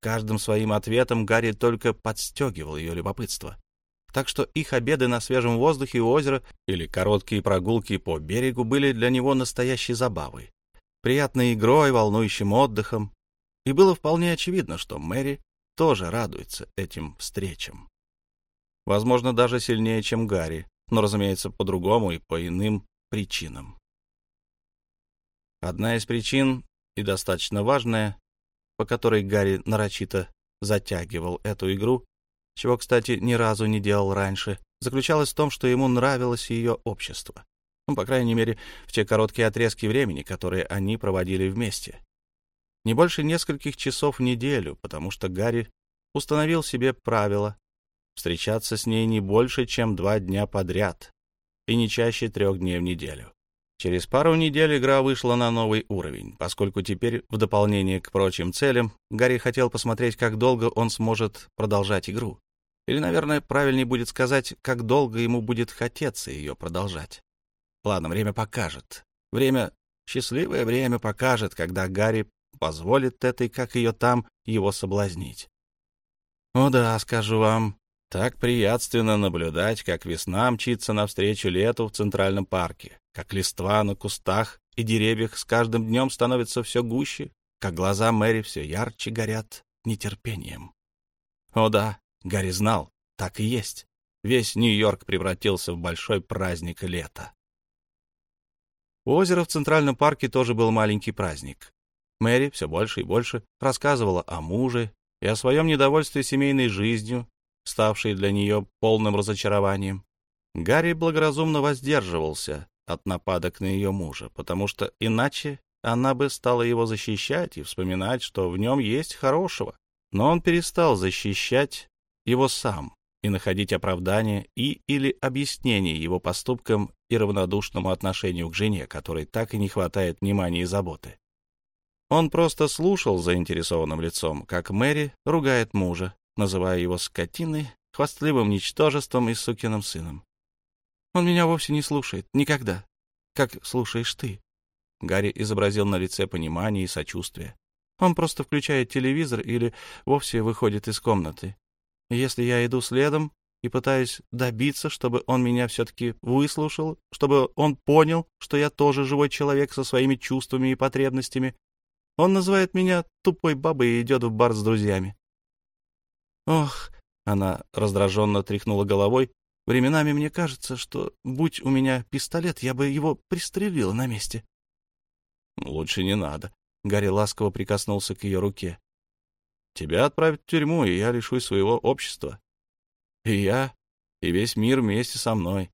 Каждым своим ответом Гарри только подстегивал ее любопытство так что их обеды на свежем воздухе у озера или короткие прогулки по берегу были для него настоящей забавой, приятной игрой, волнующим отдыхом, и было вполне очевидно, что Мэри тоже радуется этим встречам. Возможно, даже сильнее, чем Гарри, но, разумеется, по-другому и по иным причинам. Одна из причин, и достаточно важная, по которой Гарри нарочито затягивал эту игру, чего, кстати, ни разу не делал раньше, заключалась в том, что ему нравилось ее общество. Ну, по крайней мере, в те короткие отрезки времени, которые они проводили вместе. Не больше нескольких часов в неделю, потому что Гарри установил себе правило встречаться с ней не больше, чем два дня подряд и не чаще трех дней в неделю. Через пару недель игра вышла на новый уровень, поскольку теперь, в дополнение к прочим целям, Гарри хотел посмотреть, как долго он сможет продолжать игру. Или, наверное, правильнее будет сказать, как долго ему будет хотеться ее продолжать. Ладно, время покажет. Время, счастливое время покажет, когда Гарри позволит этой, как ее там, его соблазнить. О да, скажу вам, так приятственно наблюдать, как весна мчится навстречу лету в Центральном парке, как листва на кустах и деревьях с каждым днем становится все гуще, как глаза Мэри все ярче горят нетерпением. О да, Гарри знал, так и есть. Весь Нью-Йорк превратился в большой праздник лета. У озера в Центральном парке тоже был маленький праздник. Мэри все больше и больше рассказывала о муже и о своем недовольстве семейной жизнью, ставшей для нее полным разочарованием. Гарри благоразумно воздерживался от нападок на ее мужа, потому что иначе она бы стала его защищать и вспоминать, что в нем есть хорошего. Но он перестал защищать его сам и находить оправдание и или объяснение его поступкам и равнодушному отношению к жене, которой так и не хватает внимания и заботы. Он просто слушал заинтересованным лицом, как Мэри ругает мужа, называя его скотиной, хвастливым ничтожеством и сукиным сыном. Он меня вовсе не слушает, никогда, как слушаешь ты. Гарри изобразил на лице понимание и сочувствие. Он просто включает телевизор или вовсе выходит из комнаты. Если я иду следом и пытаюсь добиться, чтобы он меня все-таки выслушал, чтобы он понял, что я тоже живой человек со своими чувствами и потребностями, он называет меня тупой бабой и идет в бар с друзьями. Ох, она раздраженно тряхнула головой. Временами мне кажется, что, будь у меня пистолет, я бы его пристрелила на месте. Лучше не надо. Гарри ласково прикоснулся к ее руке. Тебя отправят в тюрьму, и я лишусь своего общества. И я, и весь мир вместе со мной.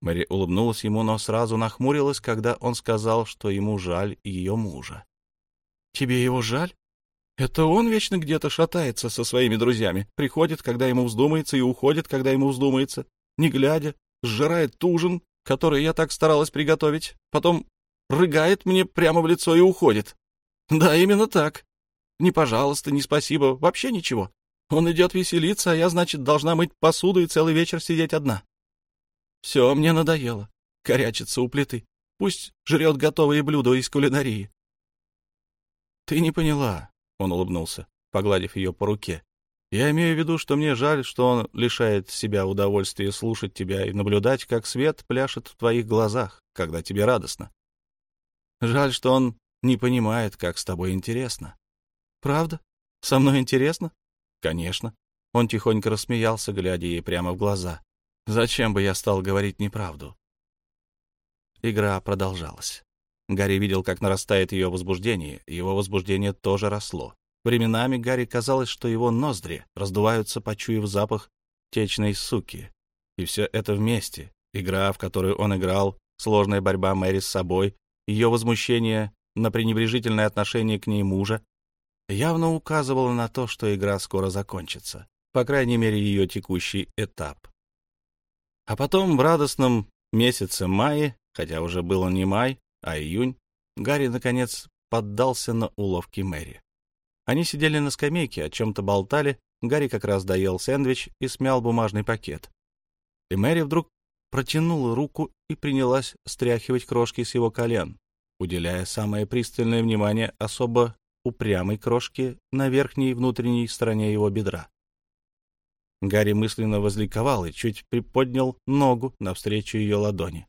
Мэри улыбнулась ему, но сразу нахмурилась, когда он сказал, что ему жаль ее мужа. — Тебе его жаль? Это он вечно где-то шатается со своими друзьями, приходит, когда ему вздумается, и уходит, когда ему вздумается, не глядя, сжирает ужин, который я так старалась приготовить, потом рыгает мне прямо в лицо и уходит. Да, именно так. Ни пожалуйста, ни спасибо, вообще ничего. Он идет веселиться, а я, значит, должна мыть посуду и целый вечер сидеть одна. Все, мне надоело. Корячится у плиты. Пусть жрет готовые блюда из кулинарии. Ты не поняла, — он улыбнулся, погладив ее по руке. Я имею в виду, что мне жаль, что он лишает себя удовольствия слушать тебя и наблюдать, как свет пляшет в твоих глазах, когда тебе радостно. Жаль, что он не понимает, как с тобой интересно. Правда? Со мной интересно? Конечно. Он тихонько рассмеялся, глядя ей прямо в глаза. Зачем бы я стал говорить неправду? Игра продолжалась. Гарри видел, как нарастает ее возбуждение, его возбуждение тоже росло. Временами Гарри казалось, что его ноздри раздуваются, почуяв запах течной суки. И все это вместе. Игра, в которую он играл, сложная борьба Мэри с собой, ее возмущение на пренебрежительное отношение к ней мужа, явно указывало на то, что игра скоро закончится, по крайней мере, ее текущий этап. А потом в радостном месяце мае, хотя уже было не май, а июнь, Гарри, наконец, поддался на уловки Мэри. Они сидели на скамейке, о чем-то болтали, Гарри как раз доел сэндвич и смял бумажный пакет. И Мэри вдруг протянула руку и принялась стряхивать крошки с его колен, уделяя самое пристальное внимание особо упрямой крошке на верхней внутренней стороне его бедра. Гарри мысленно возликовал и чуть приподнял ногу навстречу ее ладони.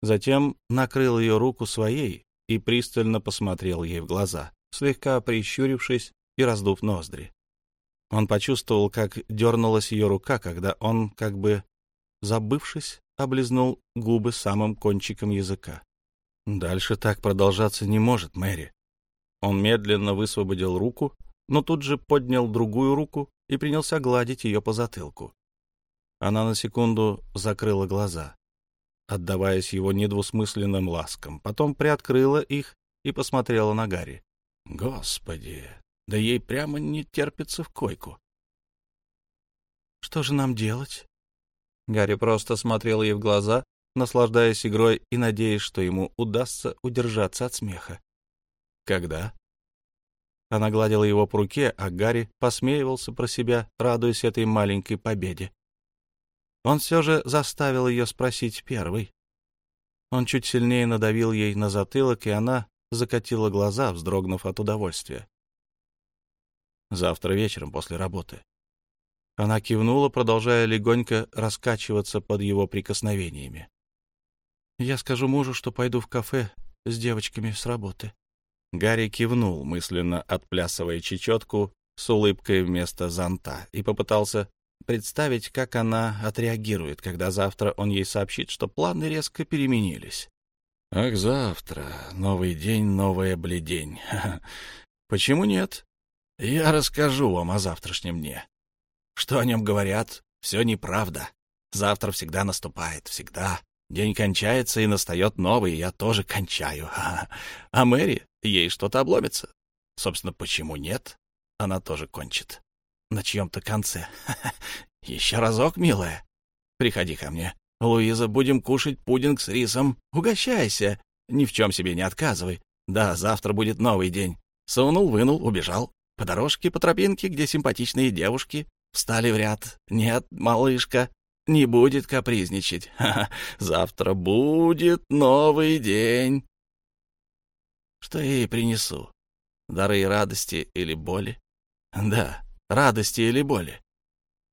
Затем накрыл ее руку своей и пристально посмотрел ей в глаза, слегка прищурившись и раздув ноздри. Он почувствовал, как дернулась ее рука, когда он, как бы забывшись, облизнул губы самым кончиком языка. «Дальше так продолжаться не может, Мэри». Он медленно высвободил руку, но тут же поднял другую руку и принялся гладить ее по затылку. Она на секунду закрыла глаза, отдаваясь его недвусмысленным ласкам, потом приоткрыла их и посмотрела на Гарри. «Господи, да ей прямо не терпится в койку». «Что же нам делать?» Гарри просто смотрел ей в глаза, наслаждаясь игрой и надеясь, что ему удастся удержаться от смеха. «Когда?» Она гладила его по руке, а Гарри посмеивался про себя, радуясь этой маленькой победе. Он все же заставил ее спросить первый. Он чуть сильнее надавил ей на затылок, и она закатила глаза, вздрогнув от удовольствия. Завтра вечером после работы. Она кивнула, продолжая легонько раскачиваться под его прикосновениями. «Я скажу мужу, что пойду в кафе с девочками с работы». Гарри кивнул, мысленно отплясывая чечетку с улыбкой вместо зонта, и попытался представить, как она отреагирует, когда завтра он ей сообщит, что планы резко переменились. «Ах, завтра! Новый день, новая бледень! Почему нет? Я расскажу вам о завтрашнем дне. Что о нем говорят? Все неправда. Завтра всегда наступает, всегда. День кончается, и настает новый, и я тоже кончаю. А Мэри, ей что-то обломится. Собственно, почему нет? Она тоже кончит. На чьем-то конце. Еще разок, милая. Приходи ко мне. Луиза, будем кушать пудинг с рисом. Угощайся. Ни в чем себе не отказывай. Да, завтра будет новый день. Сунул, вынул, убежал. По дорожке, по тропинке, где симпатичные девушки Встали в ряд. Нет, малышка, не будет капризничать. Ха -ха. Завтра будет новый день. Что я ей принесу? Дары радости или боли? Да, радости или боли.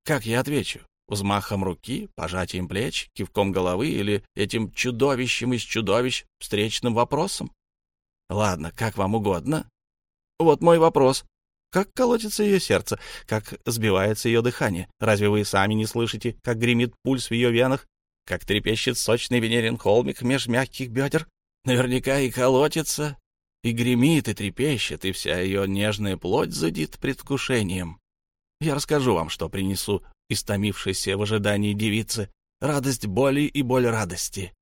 Как я отвечу? Взмахом руки, пожатием плеч, кивком головы или этим чудовищем из чудовищ встречным вопросом? Ладно, как вам угодно. Вот мой вопрос. Как колотится ее сердце, как сбивается ее дыхание. Разве вы сами не слышите, как гремит пульс в ее венах, как трепещет сочный венерин холмик меж мягких бедер? Наверняка и колотится, и гремит, и трепещет, и вся ее нежная плоть зудит предвкушением. Я расскажу вам, что принесу истомившейся в ожидании девицы. Радость боли и боль радости.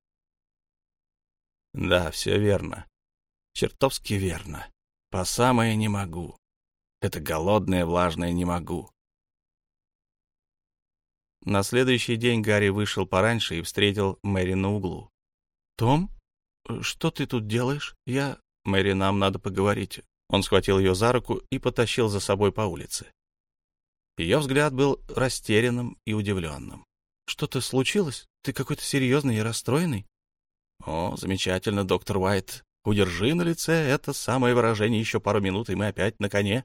Да, все верно. Чертовски верно. По самое не могу. Это голодное, влажное не могу. На следующий день Гарри вышел пораньше и встретил Мэри на углу. «Том, что ты тут делаешь? Я...» «Мэри, нам надо поговорить». Он схватил ее за руку и потащил за собой по улице. Ее взгляд был растерянным и удивленным. «Что-то случилось? Ты какой-то серьезный и расстроенный?» «О, замечательно, доктор Уайт. Удержи на лице это самое выражение еще пару минут, и мы опять на коне».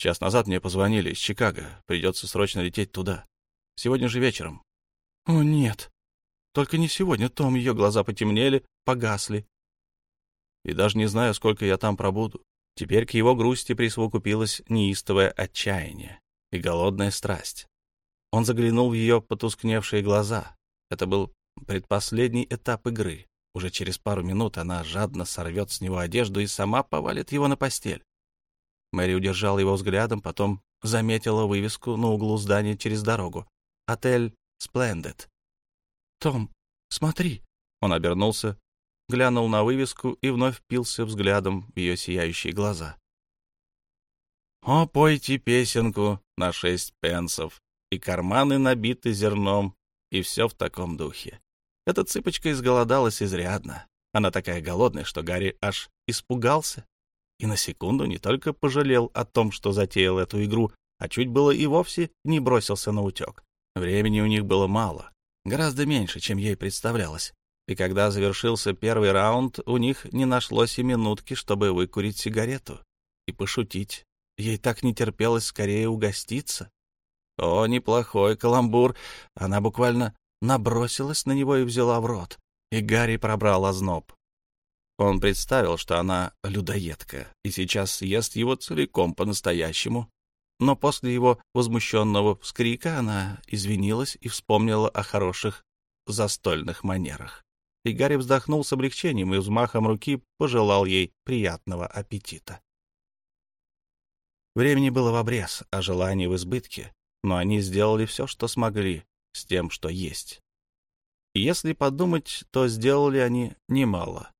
Час назад мне позвонили из Чикаго. Придется срочно лететь туда. Сегодня же вечером. — О, нет. Только не сегодня, Том. Ее глаза потемнели, погасли. И даже не знаю, сколько я там пробуду. Теперь к его грусти присовокупилось неистовое отчаяние и голодная страсть. Он заглянул в ее потускневшие глаза. Это был предпоследний этап игры. Уже через пару минут она жадно сорвет с него одежду и сама повалит его на постель. Мэри удержала его взглядом, потом заметила вывеску на углу здания через дорогу. «Отель Сплендед». «Том, смотри!» Он обернулся, глянул на вывеску и вновь впился взглядом в ее сияющие глаза. «О, пойте песенку на шесть пенсов, и карманы набиты зерном, и все в таком духе». Эта цыпочка изголодалась изрядно. Она такая голодная, что Гарри аж испугался и на секунду не только пожалел о том, что затеял эту игру, а чуть было и вовсе не бросился на утек. Времени у них было мало, гораздо меньше, чем ей представлялось. И когда завершился первый раунд, у них не нашлось и минутки, чтобы выкурить сигарету и пошутить. Ей так не терпелось скорее угоститься. О, неплохой каламбур! Она буквально набросилась на него и взяла в рот. И Гарри пробрал озноб. Он представил, что она людоедка, и сейчас съест его целиком по-настоящему. Но после его возмущенного вскрика она извинилась и вспомнила о хороших застольных манерах. И Гарри вздохнул с облегчением и взмахом руки пожелал ей приятного аппетита. Времени было в обрез, а желаний в избытке, но они сделали все, что смогли, с тем, что есть. И если подумать, то сделали они немало.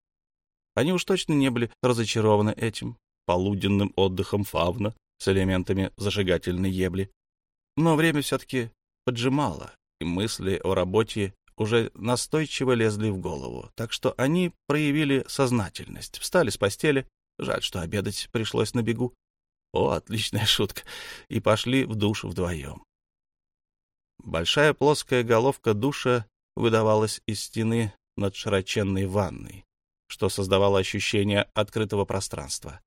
Они уж точно не были разочарованы этим полуденным отдыхом фавна с элементами зажигательной ебли. Но время все-таки поджимало, и мысли о работе уже настойчиво лезли в голову, так что они проявили сознательность, встали с постели, жаль, что обедать пришлось на бегу, о, отличная шутка, и пошли в душ вдвоем. Большая плоская головка душа выдавалась из стены над широченной ванной что создавало ощущение открытого пространства.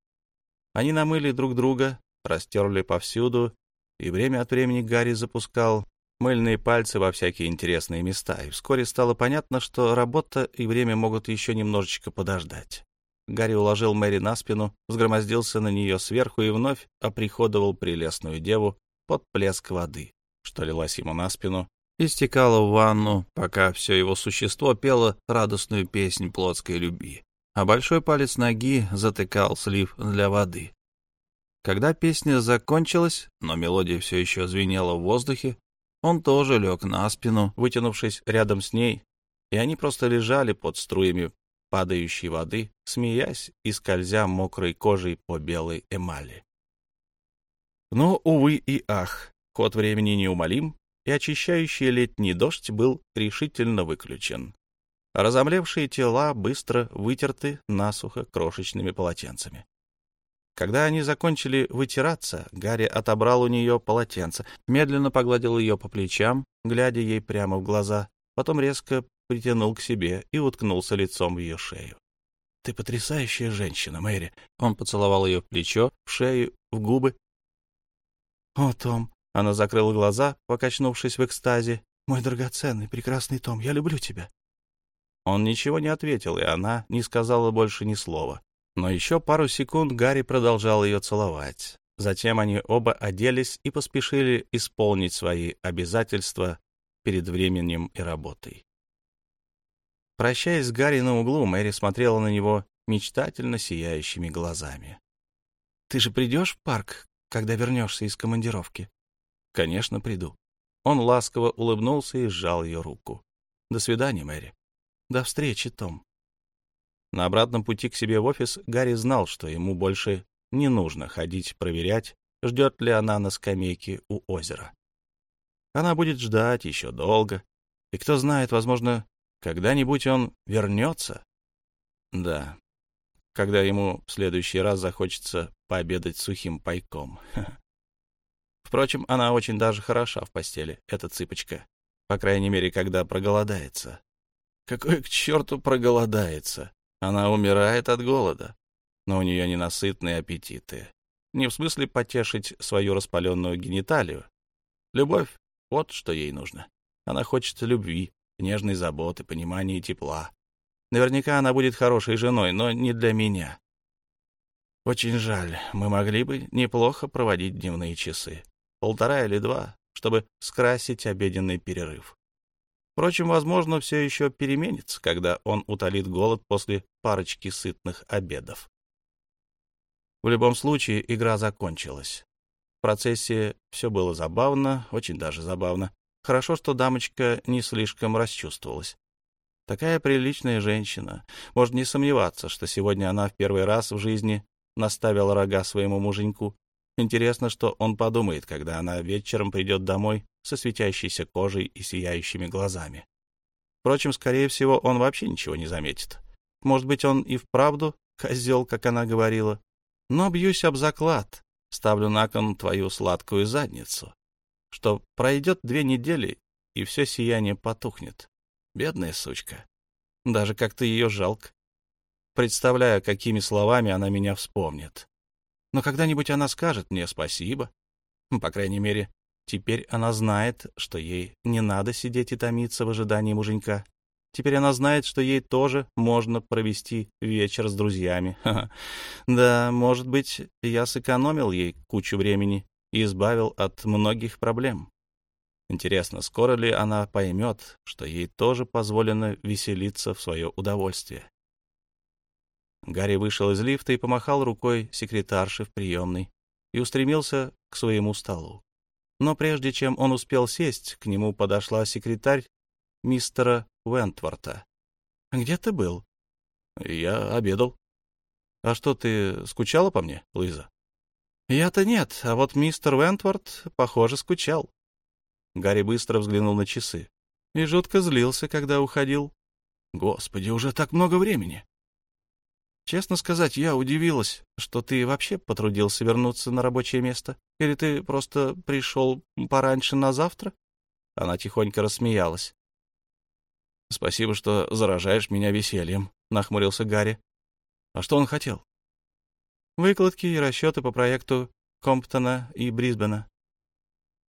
Они намыли друг друга, растерли повсюду, и время от времени Гарри запускал мыльные пальцы во всякие интересные места, и вскоре стало понятно, что работа и время могут еще немножечко подождать. Гарри уложил Мэри на спину, взгромоздился на нее сверху и вновь оприходовал прелестную деву под плеск воды, что лилась ему на спину, и стекала в ванну, пока все его существо пело радостную песнь плотской любви, а большой палец ноги затыкал слив для воды. Когда песня закончилась, но мелодия все еще звенела в воздухе, он тоже лег на спину, вытянувшись рядом с ней, и они просто лежали под струями падающей воды, смеясь и скользя мокрой кожей по белой эмали. Но, увы и ах, ход времени неумолим, и очищающий летний дождь был решительно выключен. Разомлевшие тела быстро вытерты насухо крошечными полотенцами. Когда они закончили вытираться, Гарри отобрал у нее полотенце, медленно погладил ее по плечам, глядя ей прямо в глаза, потом резко притянул к себе и уткнулся лицом в ее шею. — Ты потрясающая женщина, Мэри! Он поцеловал ее в плечо, в шею, в губы. — О, Том! — она закрыла глаза, покачнувшись в экстазе. — Мой драгоценный, прекрасный Том, я люблю тебя. Он ничего не ответил, и она не сказала больше ни слова. Но еще пару секунд Гарри продолжал ее целовать. Затем они оба оделись и поспешили исполнить свои обязательства перед временем и работой. Прощаясь с Гарри на углу, Мэри смотрела на него мечтательно сияющими глазами. — Ты же придешь в парк, когда вернешься из командировки? — Конечно, приду. Он ласково улыбнулся и сжал ее руку. — До свидания, Мэри. — До встречи, Том. На обратном пути к себе в офис Гарри знал, что ему больше не нужно ходить проверять, ждет ли она на скамейке у озера. Она будет ждать еще долго, и кто знает, возможно, когда-нибудь он вернется. Да, когда ему в следующий раз захочется пообедать сухим пайком. Впрочем, она очень даже хороша в постели, эта цыпочка. По крайней мере, когда проголодается. Какой к черту проголодается? Она умирает от голода, но у нее ненасытные аппетиты. Не в смысле потешить свою распаленную гениталию. Любовь — вот что ей нужно. Она хочет любви, нежной заботы, понимания и тепла. Наверняка она будет хорошей женой, но не для меня. Очень жаль, мы могли бы неплохо проводить дневные часы. Полтора или два, чтобы скрасить обеденный перерыв. Впрочем, возможно, все еще переменится, когда он утолит голод после парочки сытных обедов. В любом случае, игра закончилась. В процессе все было забавно, очень даже забавно. Хорошо, что дамочка не слишком расчувствовалась. Такая приличная женщина. Можно не сомневаться, что сегодня она в первый раз в жизни наставила рога своему муженьку. Интересно, что он подумает, когда она вечером придет домой со светящейся кожей и сияющими глазами. Впрочем, скорее всего, он вообще ничего не заметит. Может быть, он и вправду козел, как она говорила. Но бьюсь об заклад, ставлю на кон твою сладкую задницу, что пройдет две недели, и все сияние потухнет. Бедная сучка. Даже как-то ее жалко. Представляю, какими словами она меня вспомнит. Но когда-нибудь она скажет мне спасибо. По крайней мере, Теперь она знает, что ей не надо сидеть и томиться в ожидании муженька. Теперь она знает, что ей тоже можно провести вечер с друзьями. Да, может быть, я сэкономил ей кучу времени и избавил от многих проблем. Интересно, скоро ли она поймет, что ей тоже позволено веселиться в свое удовольствие? Гарри вышел из лифта и помахал рукой секретарше в приемной и устремился к своему столу. Но прежде чем он успел сесть, к нему подошла секретарь мистера Вентворта. — Где ты был? — Я обедал. — А что, ты скучала по мне, Луиза? — Я-то нет, а вот мистер Вентворт, похоже, скучал. Гарри быстро взглянул на часы и жутко злился, когда уходил. — Господи, уже так много времени! Честно сказать, я удивилась, что ты вообще потрудился вернуться на рабочее место. Или ты просто пришел пораньше на завтра? Она тихонько рассмеялась. Спасибо, что заражаешь меня весельем, нахмурился Гарри. А что он хотел? Выкладки и расчеты по проекту Комптона и Брисбена.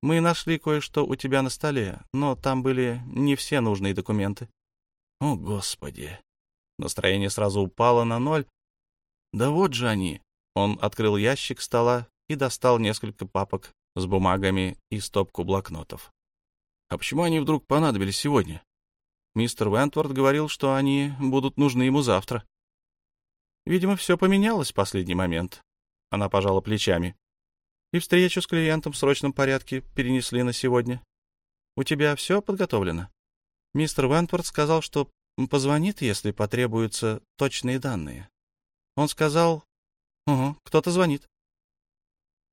Мы нашли кое-что у тебя на столе, но там были не все нужные документы. О, Господи! Настроение сразу упало на ноль. Да вот же они. Он открыл ящик стола и достал несколько папок с бумагами и стопку блокнотов. А почему они вдруг понадобились сегодня? Мистер Вентворд говорил, что они будут нужны ему завтра. Видимо, все поменялось в последний момент. Она пожала плечами. И встречу с клиентом в срочном порядке перенесли на сегодня. У тебя все подготовлено? Мистер Вентворд сказал, что позвонит, если потребуются точные данные. Он сказал... Угу, кто-то звонит.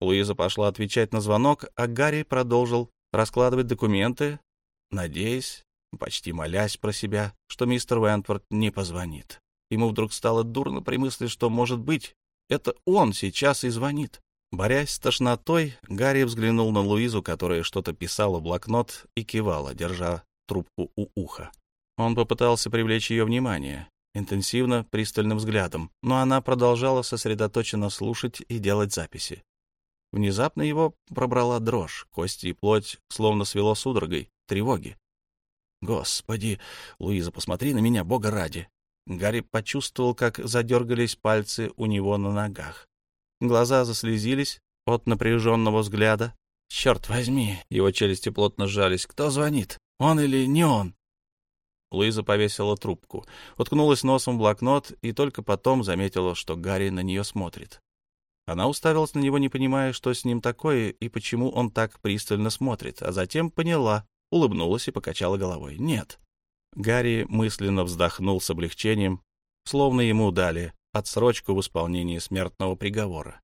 Луиза пошла отвечать на звонок, а Гарри продолжил раскладывать документы, надеясь, почти молясь про себя, что мистер Вентворд не позвонит. Ему вдруг стало дурно при мысли, что, может быть, это он сейчас и звонит. Борясь с тошнотой, Гарри взглянул на Луизу, которая что-то писала в блокнот и кивала, держа трубку у уха. Он попытался привлечь ее внимание, интенсивно, пристальным взглядом, но она продолжала сосредоточенно слушать и делать записи. Внезапно его пробрала дрожь, кости и плоть словно свело судорогой, тревоги. «Господи! Луиза, посмотри на меня, бога ради!» Гарри почувствовал, как задергались пальцы у него на ногах. Глаза заслезились от напряженного взгляда. «Черт возьми!» — его челюсти плотно сжались. «Кто звонит? Он или не он?» Луиза повесила трубку, уткнулась носом в блокнот и только потом заметила, что Гарри на нее смотрит. Она уставилась на него, не понимая, что с ним такое и почему он так пристально смотрит, а затем поняла, улыбнулась и покачала головой. «Нет». Гарри мысленно вздохнул с облегчением, словно ему дали отсрочку в исполнении смертного приговора.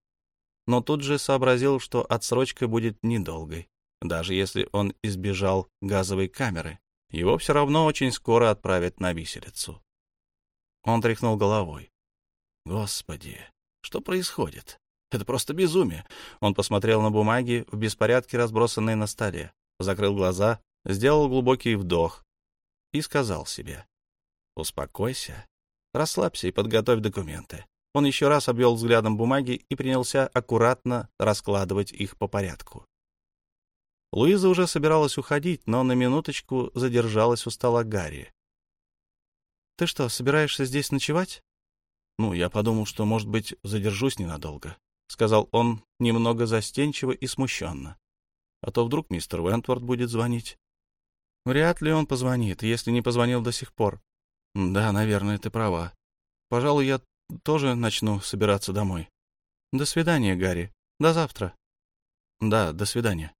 Но тут же сообразил, что отсрочка будет недолгой. Даже если он избежал газовой камеры, его все равно очень скоро отправят на виселицу. Он тряхнул головой. Господи, что происходит? Это просто безумие. Он посмотрел на бумаги в беспорядке, разбросанные на столе, закрыл глаза, сделал глубокий вдох и сказал себе. «Успокойся, расслабься и подготовь документы». Он еще раз обвел взглядом бумаги и принялся аккуратно раскладывать их по порядку. Луиза уже собиралась уходить, но на минуточку задержалась у стола Гарри. «Ты что, собираешься здесь ночевать?» «Ну, я подумал, что, может быть, задержусь ненадолго», — сказал он немного застенчиво и смущенно. «А то вдруг мистер Вентворд будет звонить». «Вряд ли он позвонит, если не позвонил до сих пор». «Да, наверное, ты права. Пожалуй, я тоже начну собираться домой». «До свидания, Гарри. До завтра». «Да, до свидания».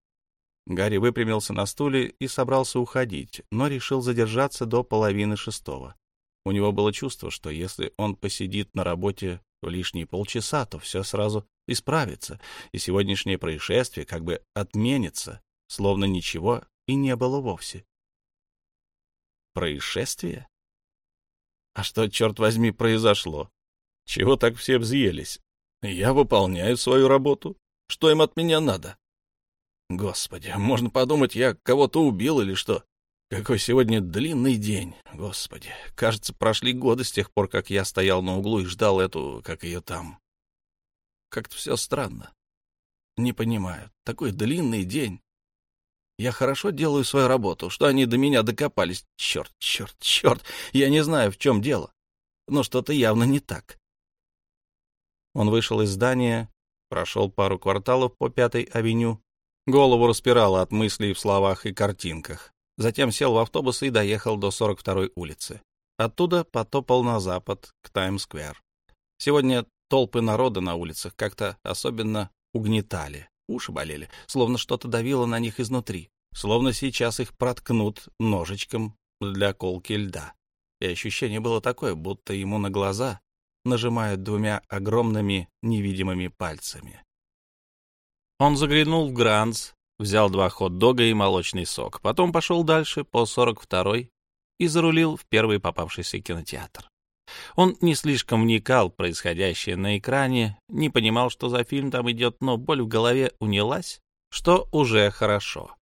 Гарри выпрямился на стуле и собрался уходить, но решил задержаться до половины шестого. У него было чувство, что если он посидит на работе в лишние полчаса, то все сразу исправится, и сегодняшнее происшествие как бы отменится, словно ничего и не было вовсе. Происшествие? А что, черт возьми, произошло? Чего так все взъелись? Я выполняю свою работу. Что им от меня надо? Господи, можно подумать, я кого-то убил или что? Какой сегодня длинный день, господи. Кажется, прошли годы с тех пор, как я стоял на углу и ждал эту, как ее там. Как-то все странно. Не понимаю, такой длинный день. Я хорошо делаю свою работу, что они до меня докопались. Черт, черт, черт, я не знаю, в чем дело. Но что-то явно не так. Он вышел из здания, прошел пару кварталов по Пятой авеню Голову распирало от мыслей в словах и картинках. Затем сел в автобус и доехал до 42-й улицы. Оттуда потопал на запад, к Таймс-сквер. Сегодня толпы народа на улицах как-то особенно угнетали. Уши болели, словно что-то давило на них изнутри, словно сейчас их проткнут ножичком для колки льда. И ощущение было такое, будто ему на глаза нажимают двумя огромными невидимыми пальцами. Он заглянул в Гранц, взял два хот-дога и молочный сок, потом пошел дальше по 42-й и зарулил в первый попавшийся кинотеатр. Он не слишком вникал в происходящее на экране, не понимал, что за фильм там идет, но боль в голове унялась, что уже хорошо.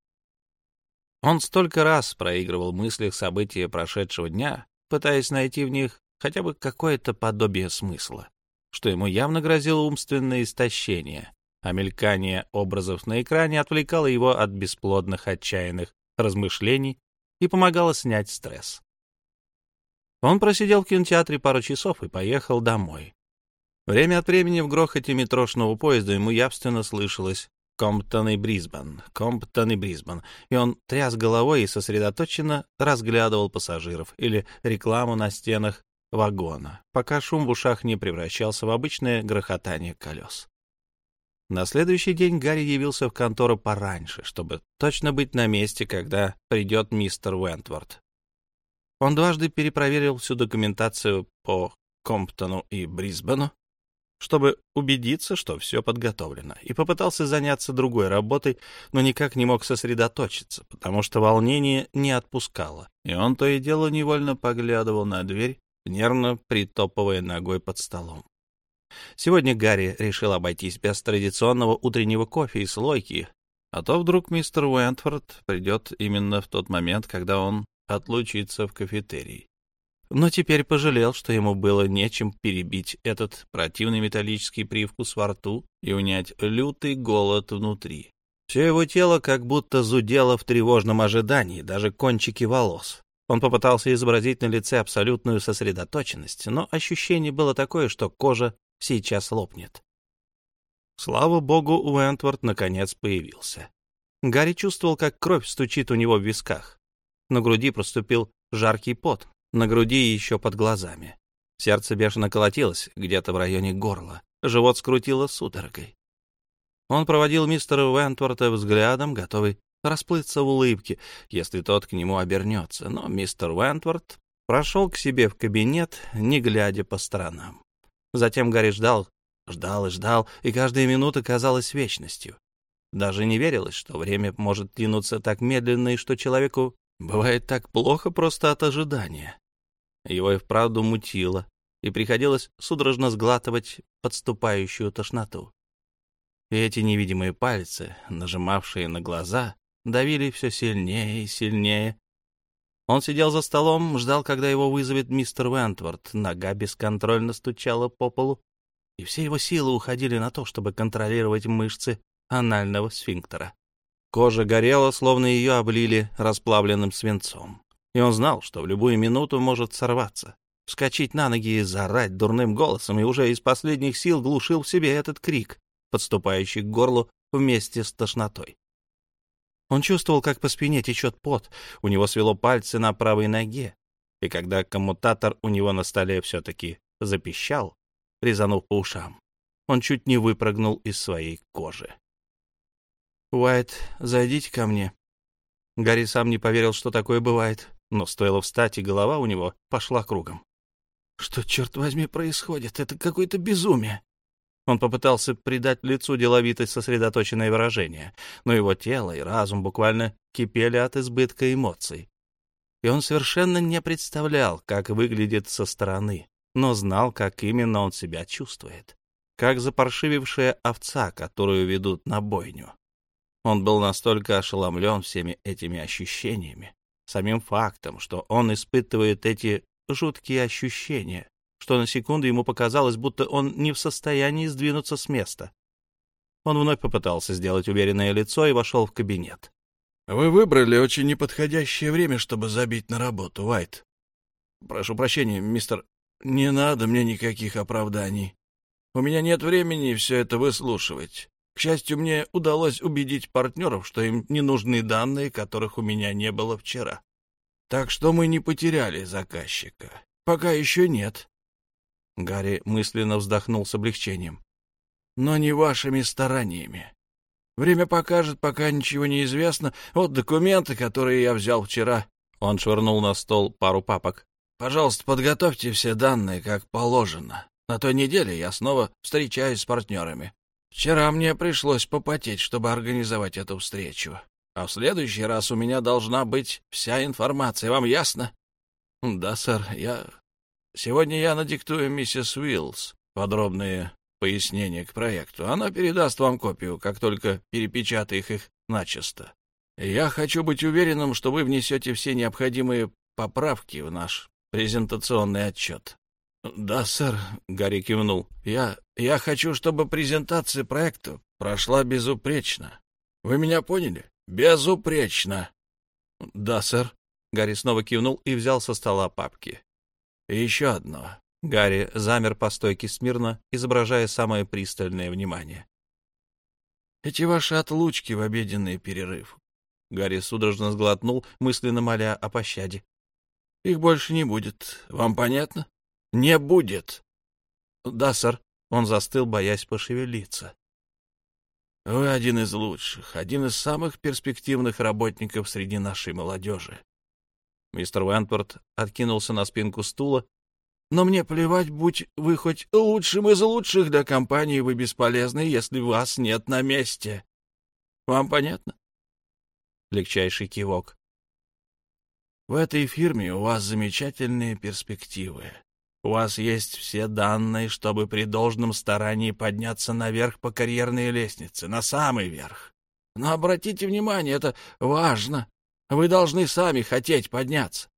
Он столько раз проигрывал в мыслях события прошедшего дня, пытаясь найти в них хотя бы какое-то подобие смысла, что ему явно грозило умственное истощение, а мелькание образов на экране отвлекало его от бесплодных отчаянных размышлений и помогало снять стресс. Он просидел в кинотеатре пару часов и поехал домой. Время от времени в грохоте метрошного поезда ему явственно слышалось Комптон и Брисбен, Комптон и Брисбен, и он тряс головой и сосредоточенно разглядывал пассажиров или рекламу на стенах вагона, пока шум в ушах не превращался в обычное грохотание колес. На следующий день Гарри явился в контору пораньше, чтобы точно быть на месте, когда придет мистер Уэнтворд. Он дважды перепроверил всю документацию по Комптону и Брисбену, чтобы убедиться, что все подготовлено, и попытался заняться другой работой, но никак не мог сосредоточиться, потому что волнение не отпускало, и он то и дело невольно поглядывал на дверь, нервно притопывая ногой под столом. Сегодня Гарри решил обойтись без традиционного утреннего кофе и слойки, а то вдруг мистер Уэнтфорд придет именно в тот момент, когда он отлучится в кафетерий. Но теперь пожалел, что ему было нечем перебить этот противный металлический привкус во рту и унять лютый голод внутри. Все его тело как будто зудело в тревожном ожидании, даже кончики волос. Он попытался изобразить на лице абсолютную сосредоточенность, но ощущение было такое, что кожа сейчас лопнет. Слава богу, Уэнтворд наконец появился. Гарри чувствовал, как кровь стучит у него в висках. На груди проступил жаркий пот, на груди и еще под глазами. Сердце бешено колотилось где-то в районе горла, живот скрутило судорогой. Он проводил мистера Уэнтворта взглядом, готовый расплыться в улыбке, если тот к нему обернется, но мистер Уэнтворт прошел к себе в кабинет, не глядя по сторонам. Затем Гарри ждал, ждал и ждал, и каждая минута казалась вечностью. Даже не верилось, что время может тянуться так медленно, и что человеку бывает так плохо просто от ожидания. Его и вправду мутило, и приходилось судорожно сглатывать подступающую тошноту. И эти невидимые пальцы, нажимавшие на глаза, давили все сильнее и сильнее, он сидел за столом, ждал, когда его вызовет мистер Вентворд. Нога бесконтрольно стучала по полу, и все его силы уходили на то, чтобы контролировать мышцы анального сфинктера. Кожа горела, словно ее облили расплавленным свинцом. И он знал, что в любую минуту может сорваться, вскочить на ноги и заорать дурным голосом, и уже из последних сил глушил в себе этот крик, подступающий к горлу вместе с тошнотой. Он чувствовал, как по спине течет пот, у него свело пальцы на правой ноге, и когда коммутатор у него на столе все-таки запищал, резанув по ушам, он чуть не выпрыгнул из своей кожи. «Уайт, зайдите ко мне». Гарри сам не поверил, что такое бывает, но стоило встать, и голова у него пошла кругом. «Что, черт возьми, происходит? Это какое-то безумие!» Он попытался придать лицу деловитость сосредоточенное выражение, но его тело и разум буквально кипели от избытка эмоций. И он совершенно не представлял, как выглядит со стороны, но знал, как именно он себя чувствует. Как запаршивившая овца, которую ведут на бойню. Он был настолько ошеломлен всеми этими ощущениями, самим фактом, что он испытывает эти жуткие ощущения, что на секунду ему показалось, будто он не в состоянии сдвинуться с места. Он вновь попытался сделать уверенное лицо и вошел в кабинет. — Вы выбрали очень неподходящее время, чтобы забить на работу, Уайт. — Прошу прощения, мистер. Не надо мне никаких оправданий. У меня нет времени все это выслушивать. К счастью, мне удалось убедить партнеров, что им не нужны данные, которых у меня не было вчера. Так что мы не потеряли заказчика. Пока еще нет. Гарри мысленно вздохнул с облегчением. «Но не вашими стараниями. Время покажет, пока ничего не известно. Вот документы, которые я взял вчера». Он швырнул на стол пару папок. «Пожалуйста, подготовьте все данные, как положено. На той неделе я снова встречаюсь с партнерами. Вчера мне пришлось попотеть, чтобы организовать эту встречу. А в следующий раз у меня должна быть вся информация. Вам ясно?» «Да, сэр, я Сегодня я надиктую миссис Уиллс подробные пояснения к проекту. Она передаст вам копию, как только перепечатает их начисто. Я хочу быть уверенным, что вы внесете все необходимые поправки в наш презентационный отчет. — Да, сэр, — Гарри кивнул. — Я, я хочу, чтобы презентация проекта прошла безупречно. Вы меня поняли? Безупречно. Да, сэр. Гарри снова кивнул и взял со стола папки. И еще одно. Гарри замер по стойке смирно, изображая самое пристальное внимание. Эти ваши отлучки в обеденный перерыв. Гарри судорожно сглотнул, мысленно моля о пощаде. Их больше не будет. Вам понятно? Не будет. Да, сэр. Он застыл, боясь пошевелиться. Вы один из лучших, один из самых перспективных работников среди нашей молодежи. Мистер Уэнпорт откинулся на спинку стула. Но мне плевать, будь вы хоть лучшим из лучших для компании, вы бесполезны, если вас нет на месте. Вам понятно? Легчайший кивок. В этой фирме у вас замечательные перспективы. У вас есть все данные, чтобы при должном старании подняться наверх по карьерной лестнице, на самый верх. Но обратите внимание, это важно. Вы должны сами хотеть подняться.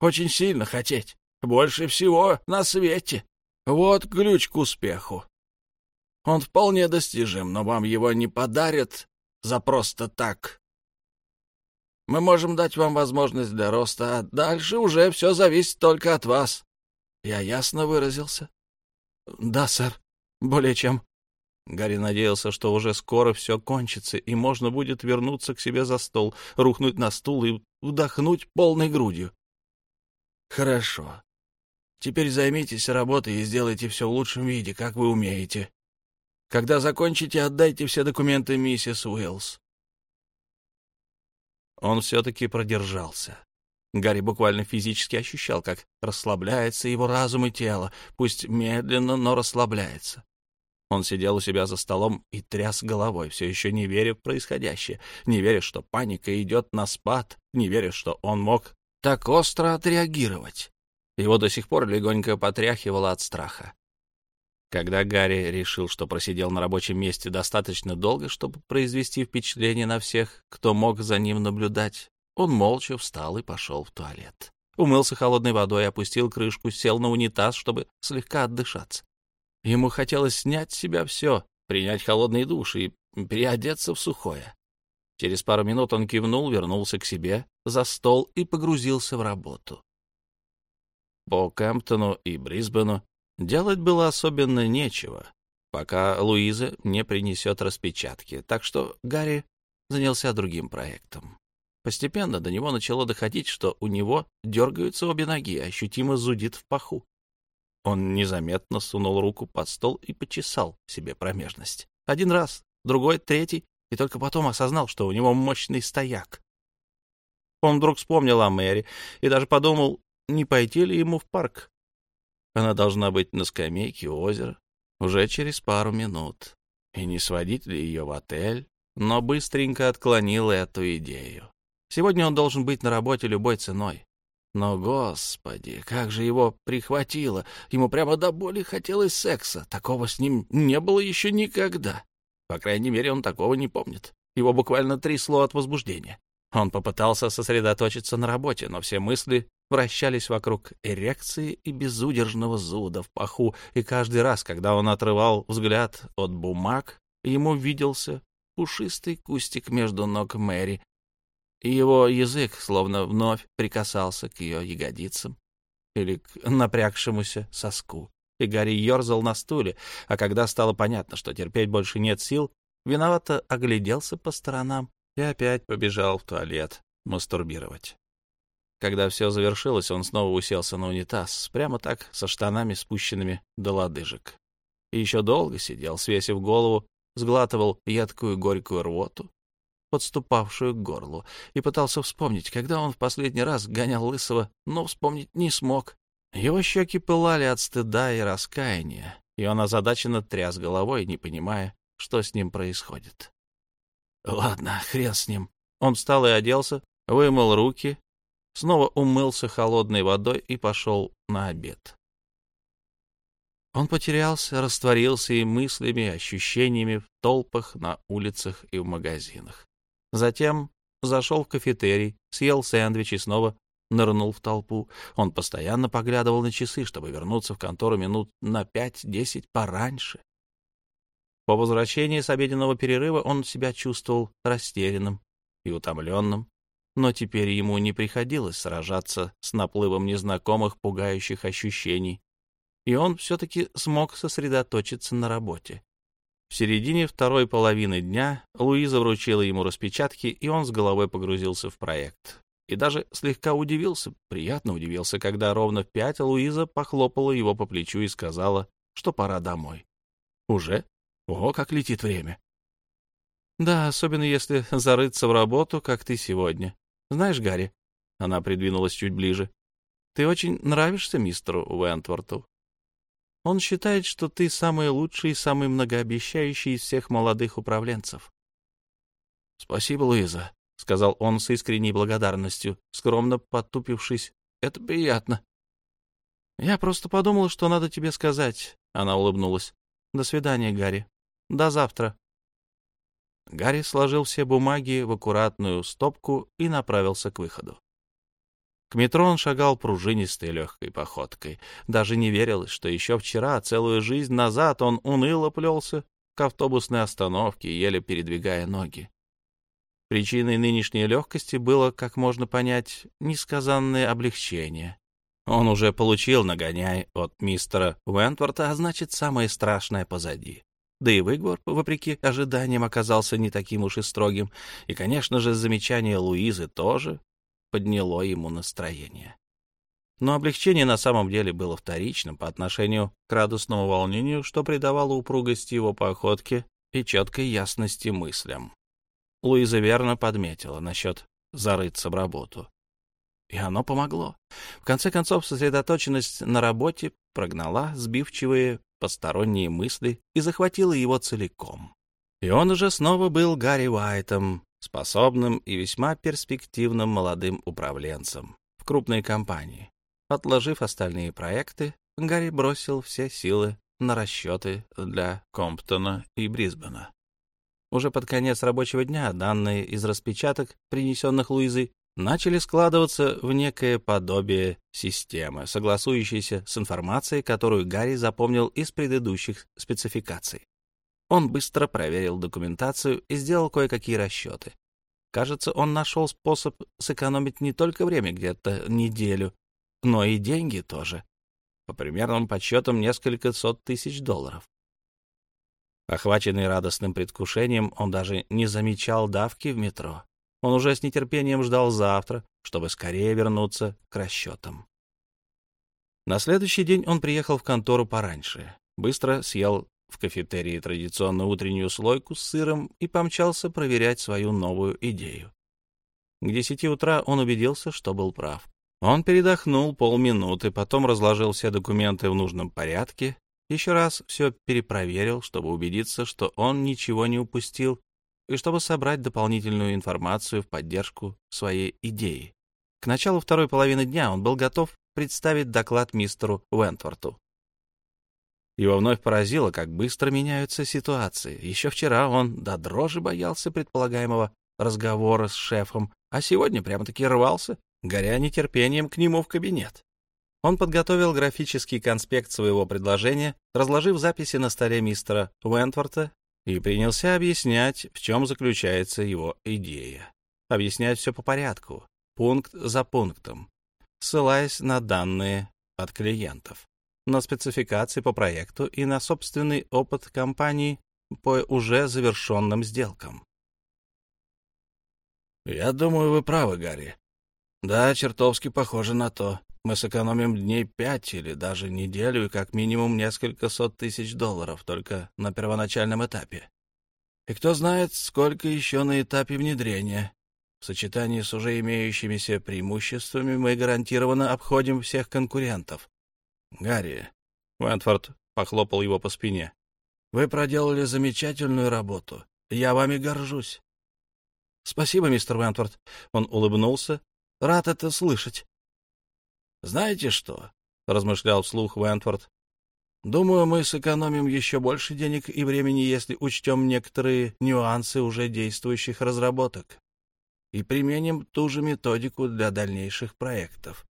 Очень сильно хотеть. Больше всего на свете. Вот ключ к успеху. Он вполне достижим, но вам его не подарят за просто так. Мы можем дать вам возможность для роста, а дальше уже все зависит только от вас. Я ясно выразился? — Да, сэр. Более чем. Гарри надеялся, что уже скоро все кончится, и можно будет вернуться к себе за стол, рухнуть на стул и вдохнуть полной грудью. — Хорошо. Теперь займитесь работой и сделайте все в лучшем виде, как вы умеете. Когда закончите, отдайте все документы миссис Уиллс. Он все-таки продержался. Гарри буквально физически ощущал, как расслабляется его разум и тело, пусть медленно, но расслабляется. Он сидел у себя за столом и тряс головой, все еще не веря в происходящее, не веря, что паника идет на спад, не веря, что он мог так остро отреагировать. Его до сих пор легонько потряхивало от страха. Когда Гарри решил, что просидел на рабочем месте достаточно долго, чтобы произвести впечатление на всех, кто мог за ним наблюдать, он молча встал и пошел в туалет. Умылся холодной водой, опустил крышку, сел на унитаз, чтобы слегка отдышаться. Ему хотелось снять с себя все, принять холодный душ и переодеться в сухое. Через пару минут он кивнул, вернулся к себе за стол и погрузился в работу. По Кэмптону и Брисбену делать было особенно нечего, пока Луиза не принесет распечатки, так что Гарри занялся другим проектом. Постепенно до него начало доходить, что у него дергаются обе ноги, ощутимо зудит в паху. Он незаметно сунул руку под стол и почесал себе промежность. Один раз, другой, третий, и только потом осознал, что у него мощный стояк. Он вдруг вспомнил о Мэри и даже подумал, не пойти ли ему в парк. Она должна быть на скамейке у озера уже через пару минут. И не сводить ли ее в отель, но быстренько отклонил эту идею. Сегодня он должен быть на работе любой ценой. Но, господи, как же его прихватило! Ему прямо до боли хотелось секса. Такого с ним не было еще никогда. По крайней мере, он такого не помнит. Его буквально трясло от возбуждения. Он попытался сосредоточиться на работе, но все мысли вращались вокруг эрекции и безудержного зуда в паху, и каждый раз, когда он отрывал взгляд от бумаг, ему виделся пушистый кустик между ног Мэри, и его язык словно вновь прикасался к ее ягодицам или к напрягшемуся соску. И Гарри ерзал на стуле, а когда стало понятно, что терпеть больше нет сил, виновато огляделся по сторонам и опять побежал в туалет мастурбировать. Когда все завершилось, он снова уселся на унитаз, прямо так, со штанами спущенными до лодыжек. И еще долго сидел, свесив голову, сглатывал едкую горькую рвоту, подступавшую к горлу, и пытался вспомнить, когда он в последний раз гонял Лысого, но вспомнить не смог. Его щеки пылали от стыда и раскаяния, и он озадаченно тряс головой, не понимая, что с ним происходит. Ладно, хрен с ним. Он встал и оделся, вымыл руки, снова умылся холодной водой и пошел на обед. Он потерялся, растворился и мыслями, и ощущениями в толпах, на улицах и в магазинах. Затем зашел в кафетерий, съел сэндвич и снова нырнул в толпу. Он постоянно поглядывал на часы, чтобы вернуться в контору минут на пять-десять пораньше. По возвращении с обеденного перерыва он себя чувствовал растерянным и утомленным, но теперь ему не приходилось сражаться с наплывом незнакомых пугающих ощущений, и он все-таки смог сосредоточиться на работе. В середине второй половины дня Луиза вручила ему распечатки, и он с головой погрузился в проект. И даже слегка удивился, приятно удивился, когда ровно в пять Луиза похлопала его по плечу и сказала, что пора домой. «Уже? Ого, как летит время!» «Да, особенно если зарыться в работу, как ты сегодня. Знаешь, Гарри...» Она придвинулась чуть ближе. «Ты очень нравишься мистеру Уэнтворту. Он считает, что ты самый лучший и самый многообещающий из всех молодых управленцев. — Спасибо, Луиза, — сказал он с искренней благодарностью, скромно потупившись. — Это приятно. — Я просто подумал, что надо тебе сказать, — она улыбнулась. — До свидания, Гарри. До завтра. Гарри сложил все бумаги в аккуратную стопку и направился к выходу. К метро он шагал пружинистой легкой походкой. Даже не верилось, что еще вчера, целую жизнь назад, он уныло плелся к автобусной остановке, еле передвигая ноги. Причиной нынешней легкости было, как можно понять, несказанное облегчение. Он уже получил нагоняй от мистера Уэнтворта, а значит, самое страшное позади. Да и выговор, вопреки ожиданиям, оказался не таким уж и строгим. И, конечно же, замечание Луизы тоже подняло ему настроение. Но облегчение на самом деле было вторичным по отношению к радостному волнению, что придавало упругости его походке и четкой ясности мыслям. Луиза верно подметила насчет зарыться в работу. И оно помогло. В конце концов, сосредоточенность на работе прогнала сбивчивые посторонние мысли и захватила его целиком. И он уже снова был Гарри Уайтом, способным и весьма перспективным молодым управленцем в крупной компании. Отложив остальные проекты, Гарри бросил все силы на расчеты для Комптона и Брисбена. Уже под конец рабочего дня данные из распечаток, принесенных Луизой, начали складываться в некое подобие системы, согласующейся с информацией, которую Гарри запомнил из предыдущих спецификаций. Он быстро проверил документацию и сделал кое-какие расчеты. Кажется, он нашел способ сэкономить не только время, где-то неделю, но и деньги тоже. По примерным подсчетам, несколько сот тысяч долларов. Охваченный радостным предвкушением, он даже не замечал давки в метро. Он уже с нетерпением ждал завтра, чтобы скорее вернуться к расчетам. На следующий день он приехал в контору пораньше, быстро съел в кафетерии традиционную утреннюю слойку с сыром и помчался проверять свою новую идею. К десяти утра он убедился, что был прав. Он передохнул полминуты, потом разложил все документы в нужном порядке, еще раз все перепроверил, чтобы убедиться, что он ничего не упустил, и чтобы собрать дополнительную информацию в поддержку своей идеи. К началу второй половины дня он был готов представить доклад мистеру Уэнтворту. Его вновь поразило, как быстро меняются ситуации. Еще вчера он до дрожи боялся предполагаемого разговора с шефом, а сегодня прямо-таки рвался, горя нетерпением к нему в кабинет. Он подготовил графический конспект своего предложения, разложив записи на столе мистера Уэнтворта и принялся объяснять, в чем заключается его идея. Объяснять все по порядку, пункт за пунктом, ссылаясь на данные от клиентов на спецификации по проекту и на собственный опыт компании по уже завершенным сделкам. «Я думаю, вы правы, Гарри. Да, чертовски похоже на то. Мы сэкономим дней пять или даже неделю и как минимум несколько сот тысяч долларов только на первоначальном этапе. И кто знает, сколько еще на этапе внедрения. В сочетании с уже имеющимися преимуществами мы гарантированно обходим всех конкурентов. Гарри, Уэнтфорд похлопал его по спине. Вы проделали замечательную работу. Я вами горжусь. Спасибо, мистер Уэнтфорд. Он улыбнулся. Рад это слышать. Знаете что? размышлял вслух Уэнтфорд. Думаю, мы сэкономим еще больше денег и времени, если учтем некоторые нюансы уже действующих разработок и применим ту же методику для дальнейших проектов.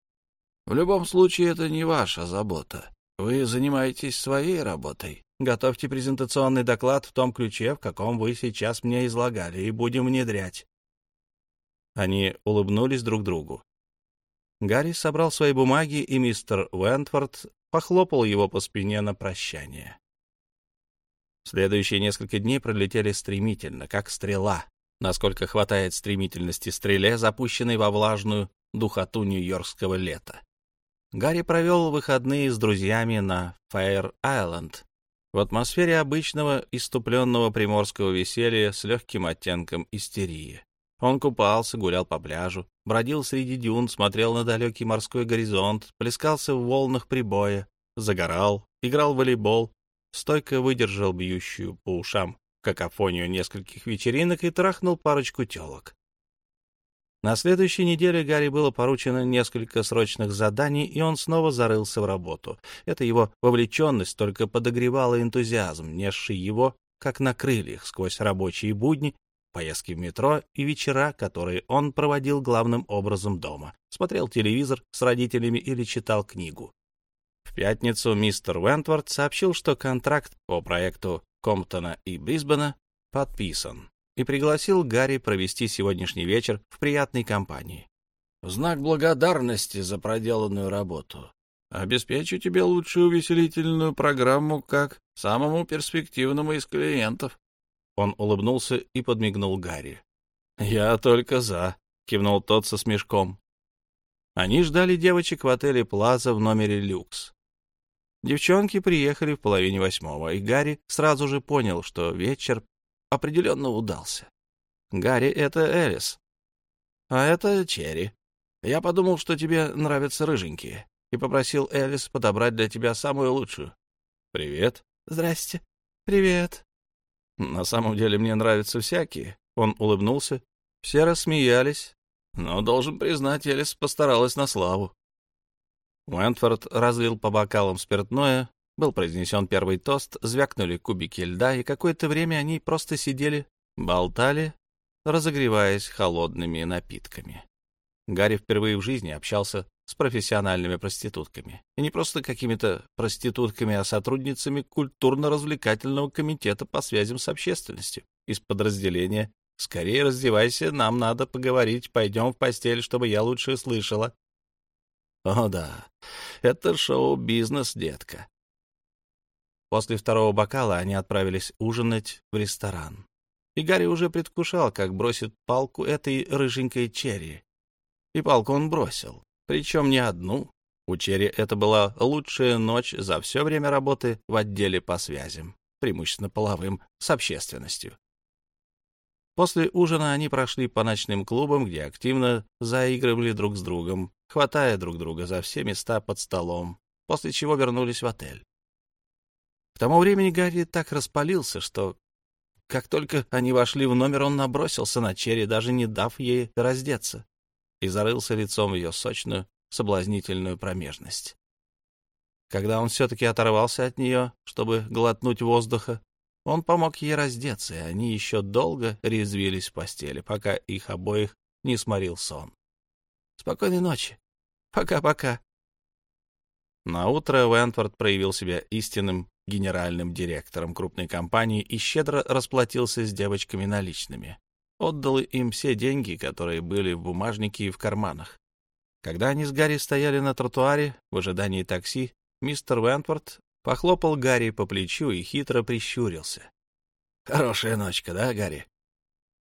В любом случае, это не ваша забота. Вы занимаетесь своей работой. Готовьте презентационный доклад в том ключе, в каком вы сейчас мне излагали, и будем внедрять. Они улыбнулись друг другу. Гарри собрал свои бумаги, и мистер Уэнтфорд похлопал его по спине на прощание. Следующие несколько дней пролетели стремительно, как стрела, насколько хватает стремительности стреле, запущенной во влажную духоту нью-йоркского лета. Гарри провел выходные с друзьями на Фэйр-Айленд в атмосфере обычного иступленного приморского веселья с легким оттенком истерии. Он купался, гулял по пляжу, бродил среди дюн, смотрел на далекий морской горизонт, плескался в волнах прибоя, загорал, играл в волейбол, стойко выдержал бьющую по ушам какофонию нескольких вечеринок и трахнул парочку телок. На следующей неделе Гарри было поручено несколько срочных заданий, и он снова зарылся в работу. Это его вовлеченность только подогревала энтузиазм, несший его, как на крыльях, сквозь рабочие будни, поездки в метро и вечера, которые он проводил главным образом дома, смотрел телевизор с родителями или читал книгу. В пятницу мистер Вентворд сообщил, что контракт по проекту Комптона и Брисбена подписан и пригласил Гарри провести сегодняшний вечер в приятной компании. В знак благодарности за проделанную работу обеспечу тебе лучшую увеселительную программу как самому перспективному из клиентов. Он улыбнулся и подмигнул Гарри. «Я только за», — кивнул тот со смешком. Они ждали девочек в отеле «Плаза» в номере «Люкс». Девчонки приехали в половине восьмого, и Гарри сразу же понял, что вечер определенно удался. Гарри — это Элис, а это Черри. Я подумал, что тебе нравятся рыженькие, и попросил Элис подобрать для тебя самую лучшую. Привет. Здрасте. Привет. На самом деле мне нравятся всякие. Он улыбнулся. Все рассмеялись, но, должен признать, Элис постаралась на славу. Уэнтфорд разлил по бокалам спиртное, был произнесен первый тост, звякнули кубики льда, и какое-то время они просто сидели, болтали, разогреваясь холодными напитками. Гарри впервые в жизни общался с профессиональными проститутками. И не просто какими-то проститутками, а сотрудницами культурно-развлекательного комитета по связям с общественностью из подразделения «Скорее раздевайся, нам надо поговорить, пойдем в постель, чтобы я лучше слышала». О да, это шоу-бизнес, детка. После второго бокала они отправились ужинать в ресторан. И Гарри уже предвкушал, как бросит палку этой рыженькой черри. И палку он бросил. Причем не одну. У черри это была лучшая ночь за все время работы в отделе по связям, преимущественно половым, с общественностью. После ужина они прошли по ночным клубам, где активно заигрывали друг с другом, хватая друг друга за все места под столом, после чего вернулись в отель. К тому времени Гарри так распалился, что как только они вошли в номер, он набросился на Черри, даже не дав ей раздеться, и зарылся лицом в ее сочную, соблазнительную промежность. Когда он все-таки оторвался от нее, чтобы глотнуть воздуха, он помог ей раздеться, и они еще долго резвились в постели, пока их обоих не сморил сон. Спокойной ночи. Пока-пока. На утро Вентворд проявил себя истинным генеральным директором крупной компании и щедро расплатился с девочками наличными. Отдал им все деньги, которые были в бумажнике и в карманах. Когда они с Гарри стояли на тротуаре в ожидании такси, мистер Вентворд похлопал Гарри по плечу и хитро прищурился. «Хорошая ночка, да, Гарри?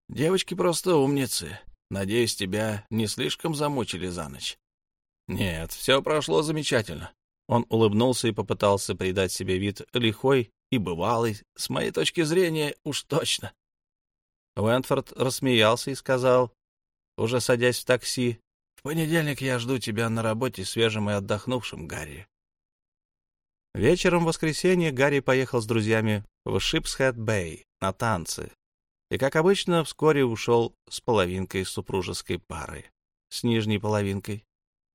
Девочки просто умницы. Надеюсь, тебя не слишком замучили за ночь?» «Нет, все прошло замечательно. Он улыбнулся и попытался придать себе вид лихой и бывалый, с моей точки зрения, уж точно. Уэнтфорд рассмеялся и сказал, уже садясь в такси, «В понедельник я жду тебя на работе свежим и отдохнувшим, Гарри». Вечером в воскресенье Гарри поехал с друзьями в Шипсхэт-Бэй на танцы и, как обычно, вскоре ушел с половинкой супружеской пары, с нижней половинкой.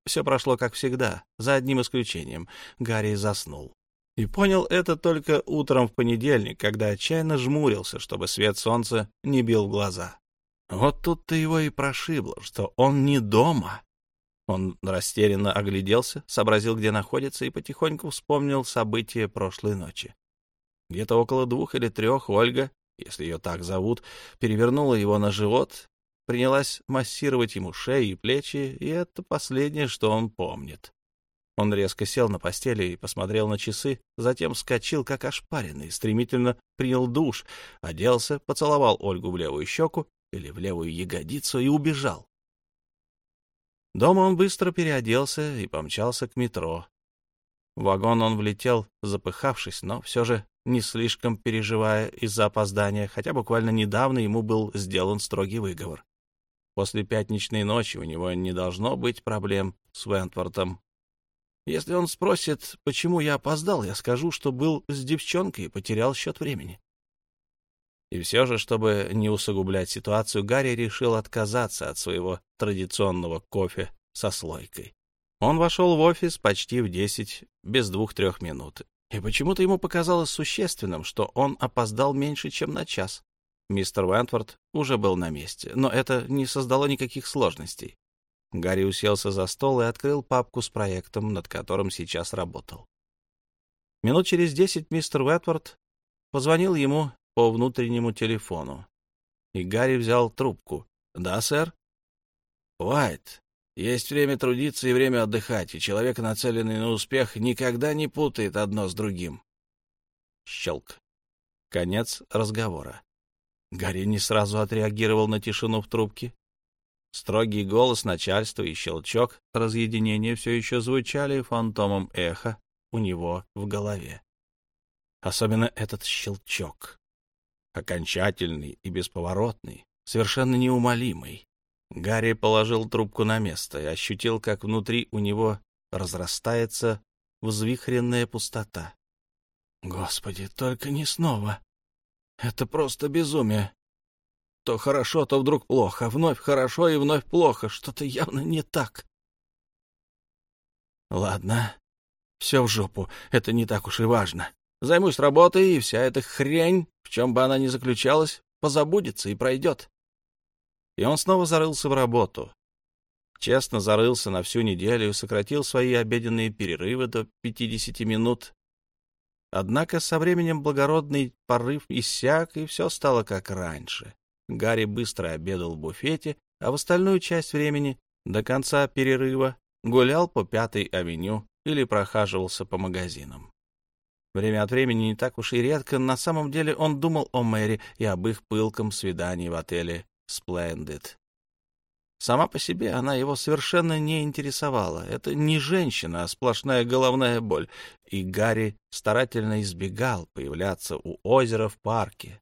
Все прошло как всегда, за одним исключением. Гарри заснул. И понял это только утром в понедельник, когда отчаянно жмурился, чтобы свет солнца не бил в глаза. Вот тут-то его и прошибло, что он не дома. Он растерянно огляделся, сообразил, где находится, и потихоньку вспомнил события прошлой ночи. Где-то около двух или трех Ольга, если ее так зовут, перевернула его на живот, принялась массировать ему шею и плечи, и это последнее, что он помнит. Он резко сел на постели и посмотрел на часы, затем вскочил, как ошпаренный, стремительно принял душ, оделся, поцеловал Ольгу в левую щеку или в левую ягодицу и убежал. Дома он быстро переоделся и помчался к метро. В вагон он влетел, запыхавшись, но все же не слишком переживая из-за опоздания, хотя буквально недавно ему был сделан строгий выговор. После пятничной ночи у него не должно быть проблем с Вентвортом. Если он спросит, почему я опоздал, я скажу, что был с девчонкой и потерял счет времени. И все же, чтобы не усугублять ситуацию, Гарри решил отказаться от своего традиционного кофе со слойкой. Он вошел в офис почти в десять, без двух-трех минут. И почему-то ему показалось существенным, что он опоздал меньше, чем на час. Мистер Вентворд уже был на месте, но это не создало никаких сложностей. Гарри уселся за стол и открыл папку с проектом, над которым сейчас работал. Минут через десять мистер Вентворд позвонил ему по внутреннему телефону. И Гарри взял трубку. «Да, сэр?» «Уайт, есть время трудиться и время отдыхать, и человек, нацеленный на успех, никогда не путает одно с другим». Щелк. Конец разговора. Гарри не сразу отреагировал на тишину в трубке. Строгий голос начальства и щелчок разъединения все еще звучали фантомом эха у него в голове. Особенно этот щелчок окончательный и бесповоротный, совершенно неумолимый. Гарри положил трубку на место и ощутил, как внутри у него разрастается взвихренная пустота. Господи, только не снова. Это просто безумие. То хорошо, то вдруг плохо, вновь хорошо и вновь плохо. Что-то явно не так. Ладно, все в жопу, это не так уж и важно. Займусь работой, и вся эта хрень, в чем бы она ни заключалась, позабудется и пройдет. И он снова зарылся в работу. Честно зарылся на всю неделю и сократил свои обеденные перерывы до 50 минут. Однако со временем благородный порыв иссяк, и все стало как раньше. Гарри быстро обедал в буфете, а в остальную часть времени, до конца перерыва, гулял по Пятой авеню или прохаживался по магазинам. Время от времени, не так уж и редко, на самом деле он думал о Мэри и об их пылком свидании в отеле «Сплендид». Сама по себе она его совершенно не интересовала. Это не женщина, а сплошная головная боль. И Гарри старательно избегал появляться у озера в парке.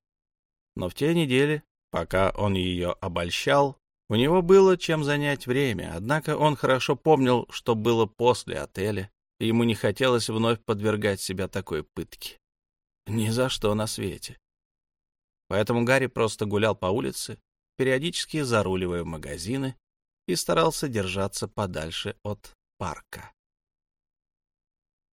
Но в те недели, пока он ее обольщал, у него было чем занять время, однако он хорошо помнил, что было после отеля, и ему не хотелось вновь подвергать себя такой пытке. Ни за что на свете. Поэтому Гарри просто гулял по улице, периодически заруливая в магазины, и старался держаться подальше от парка.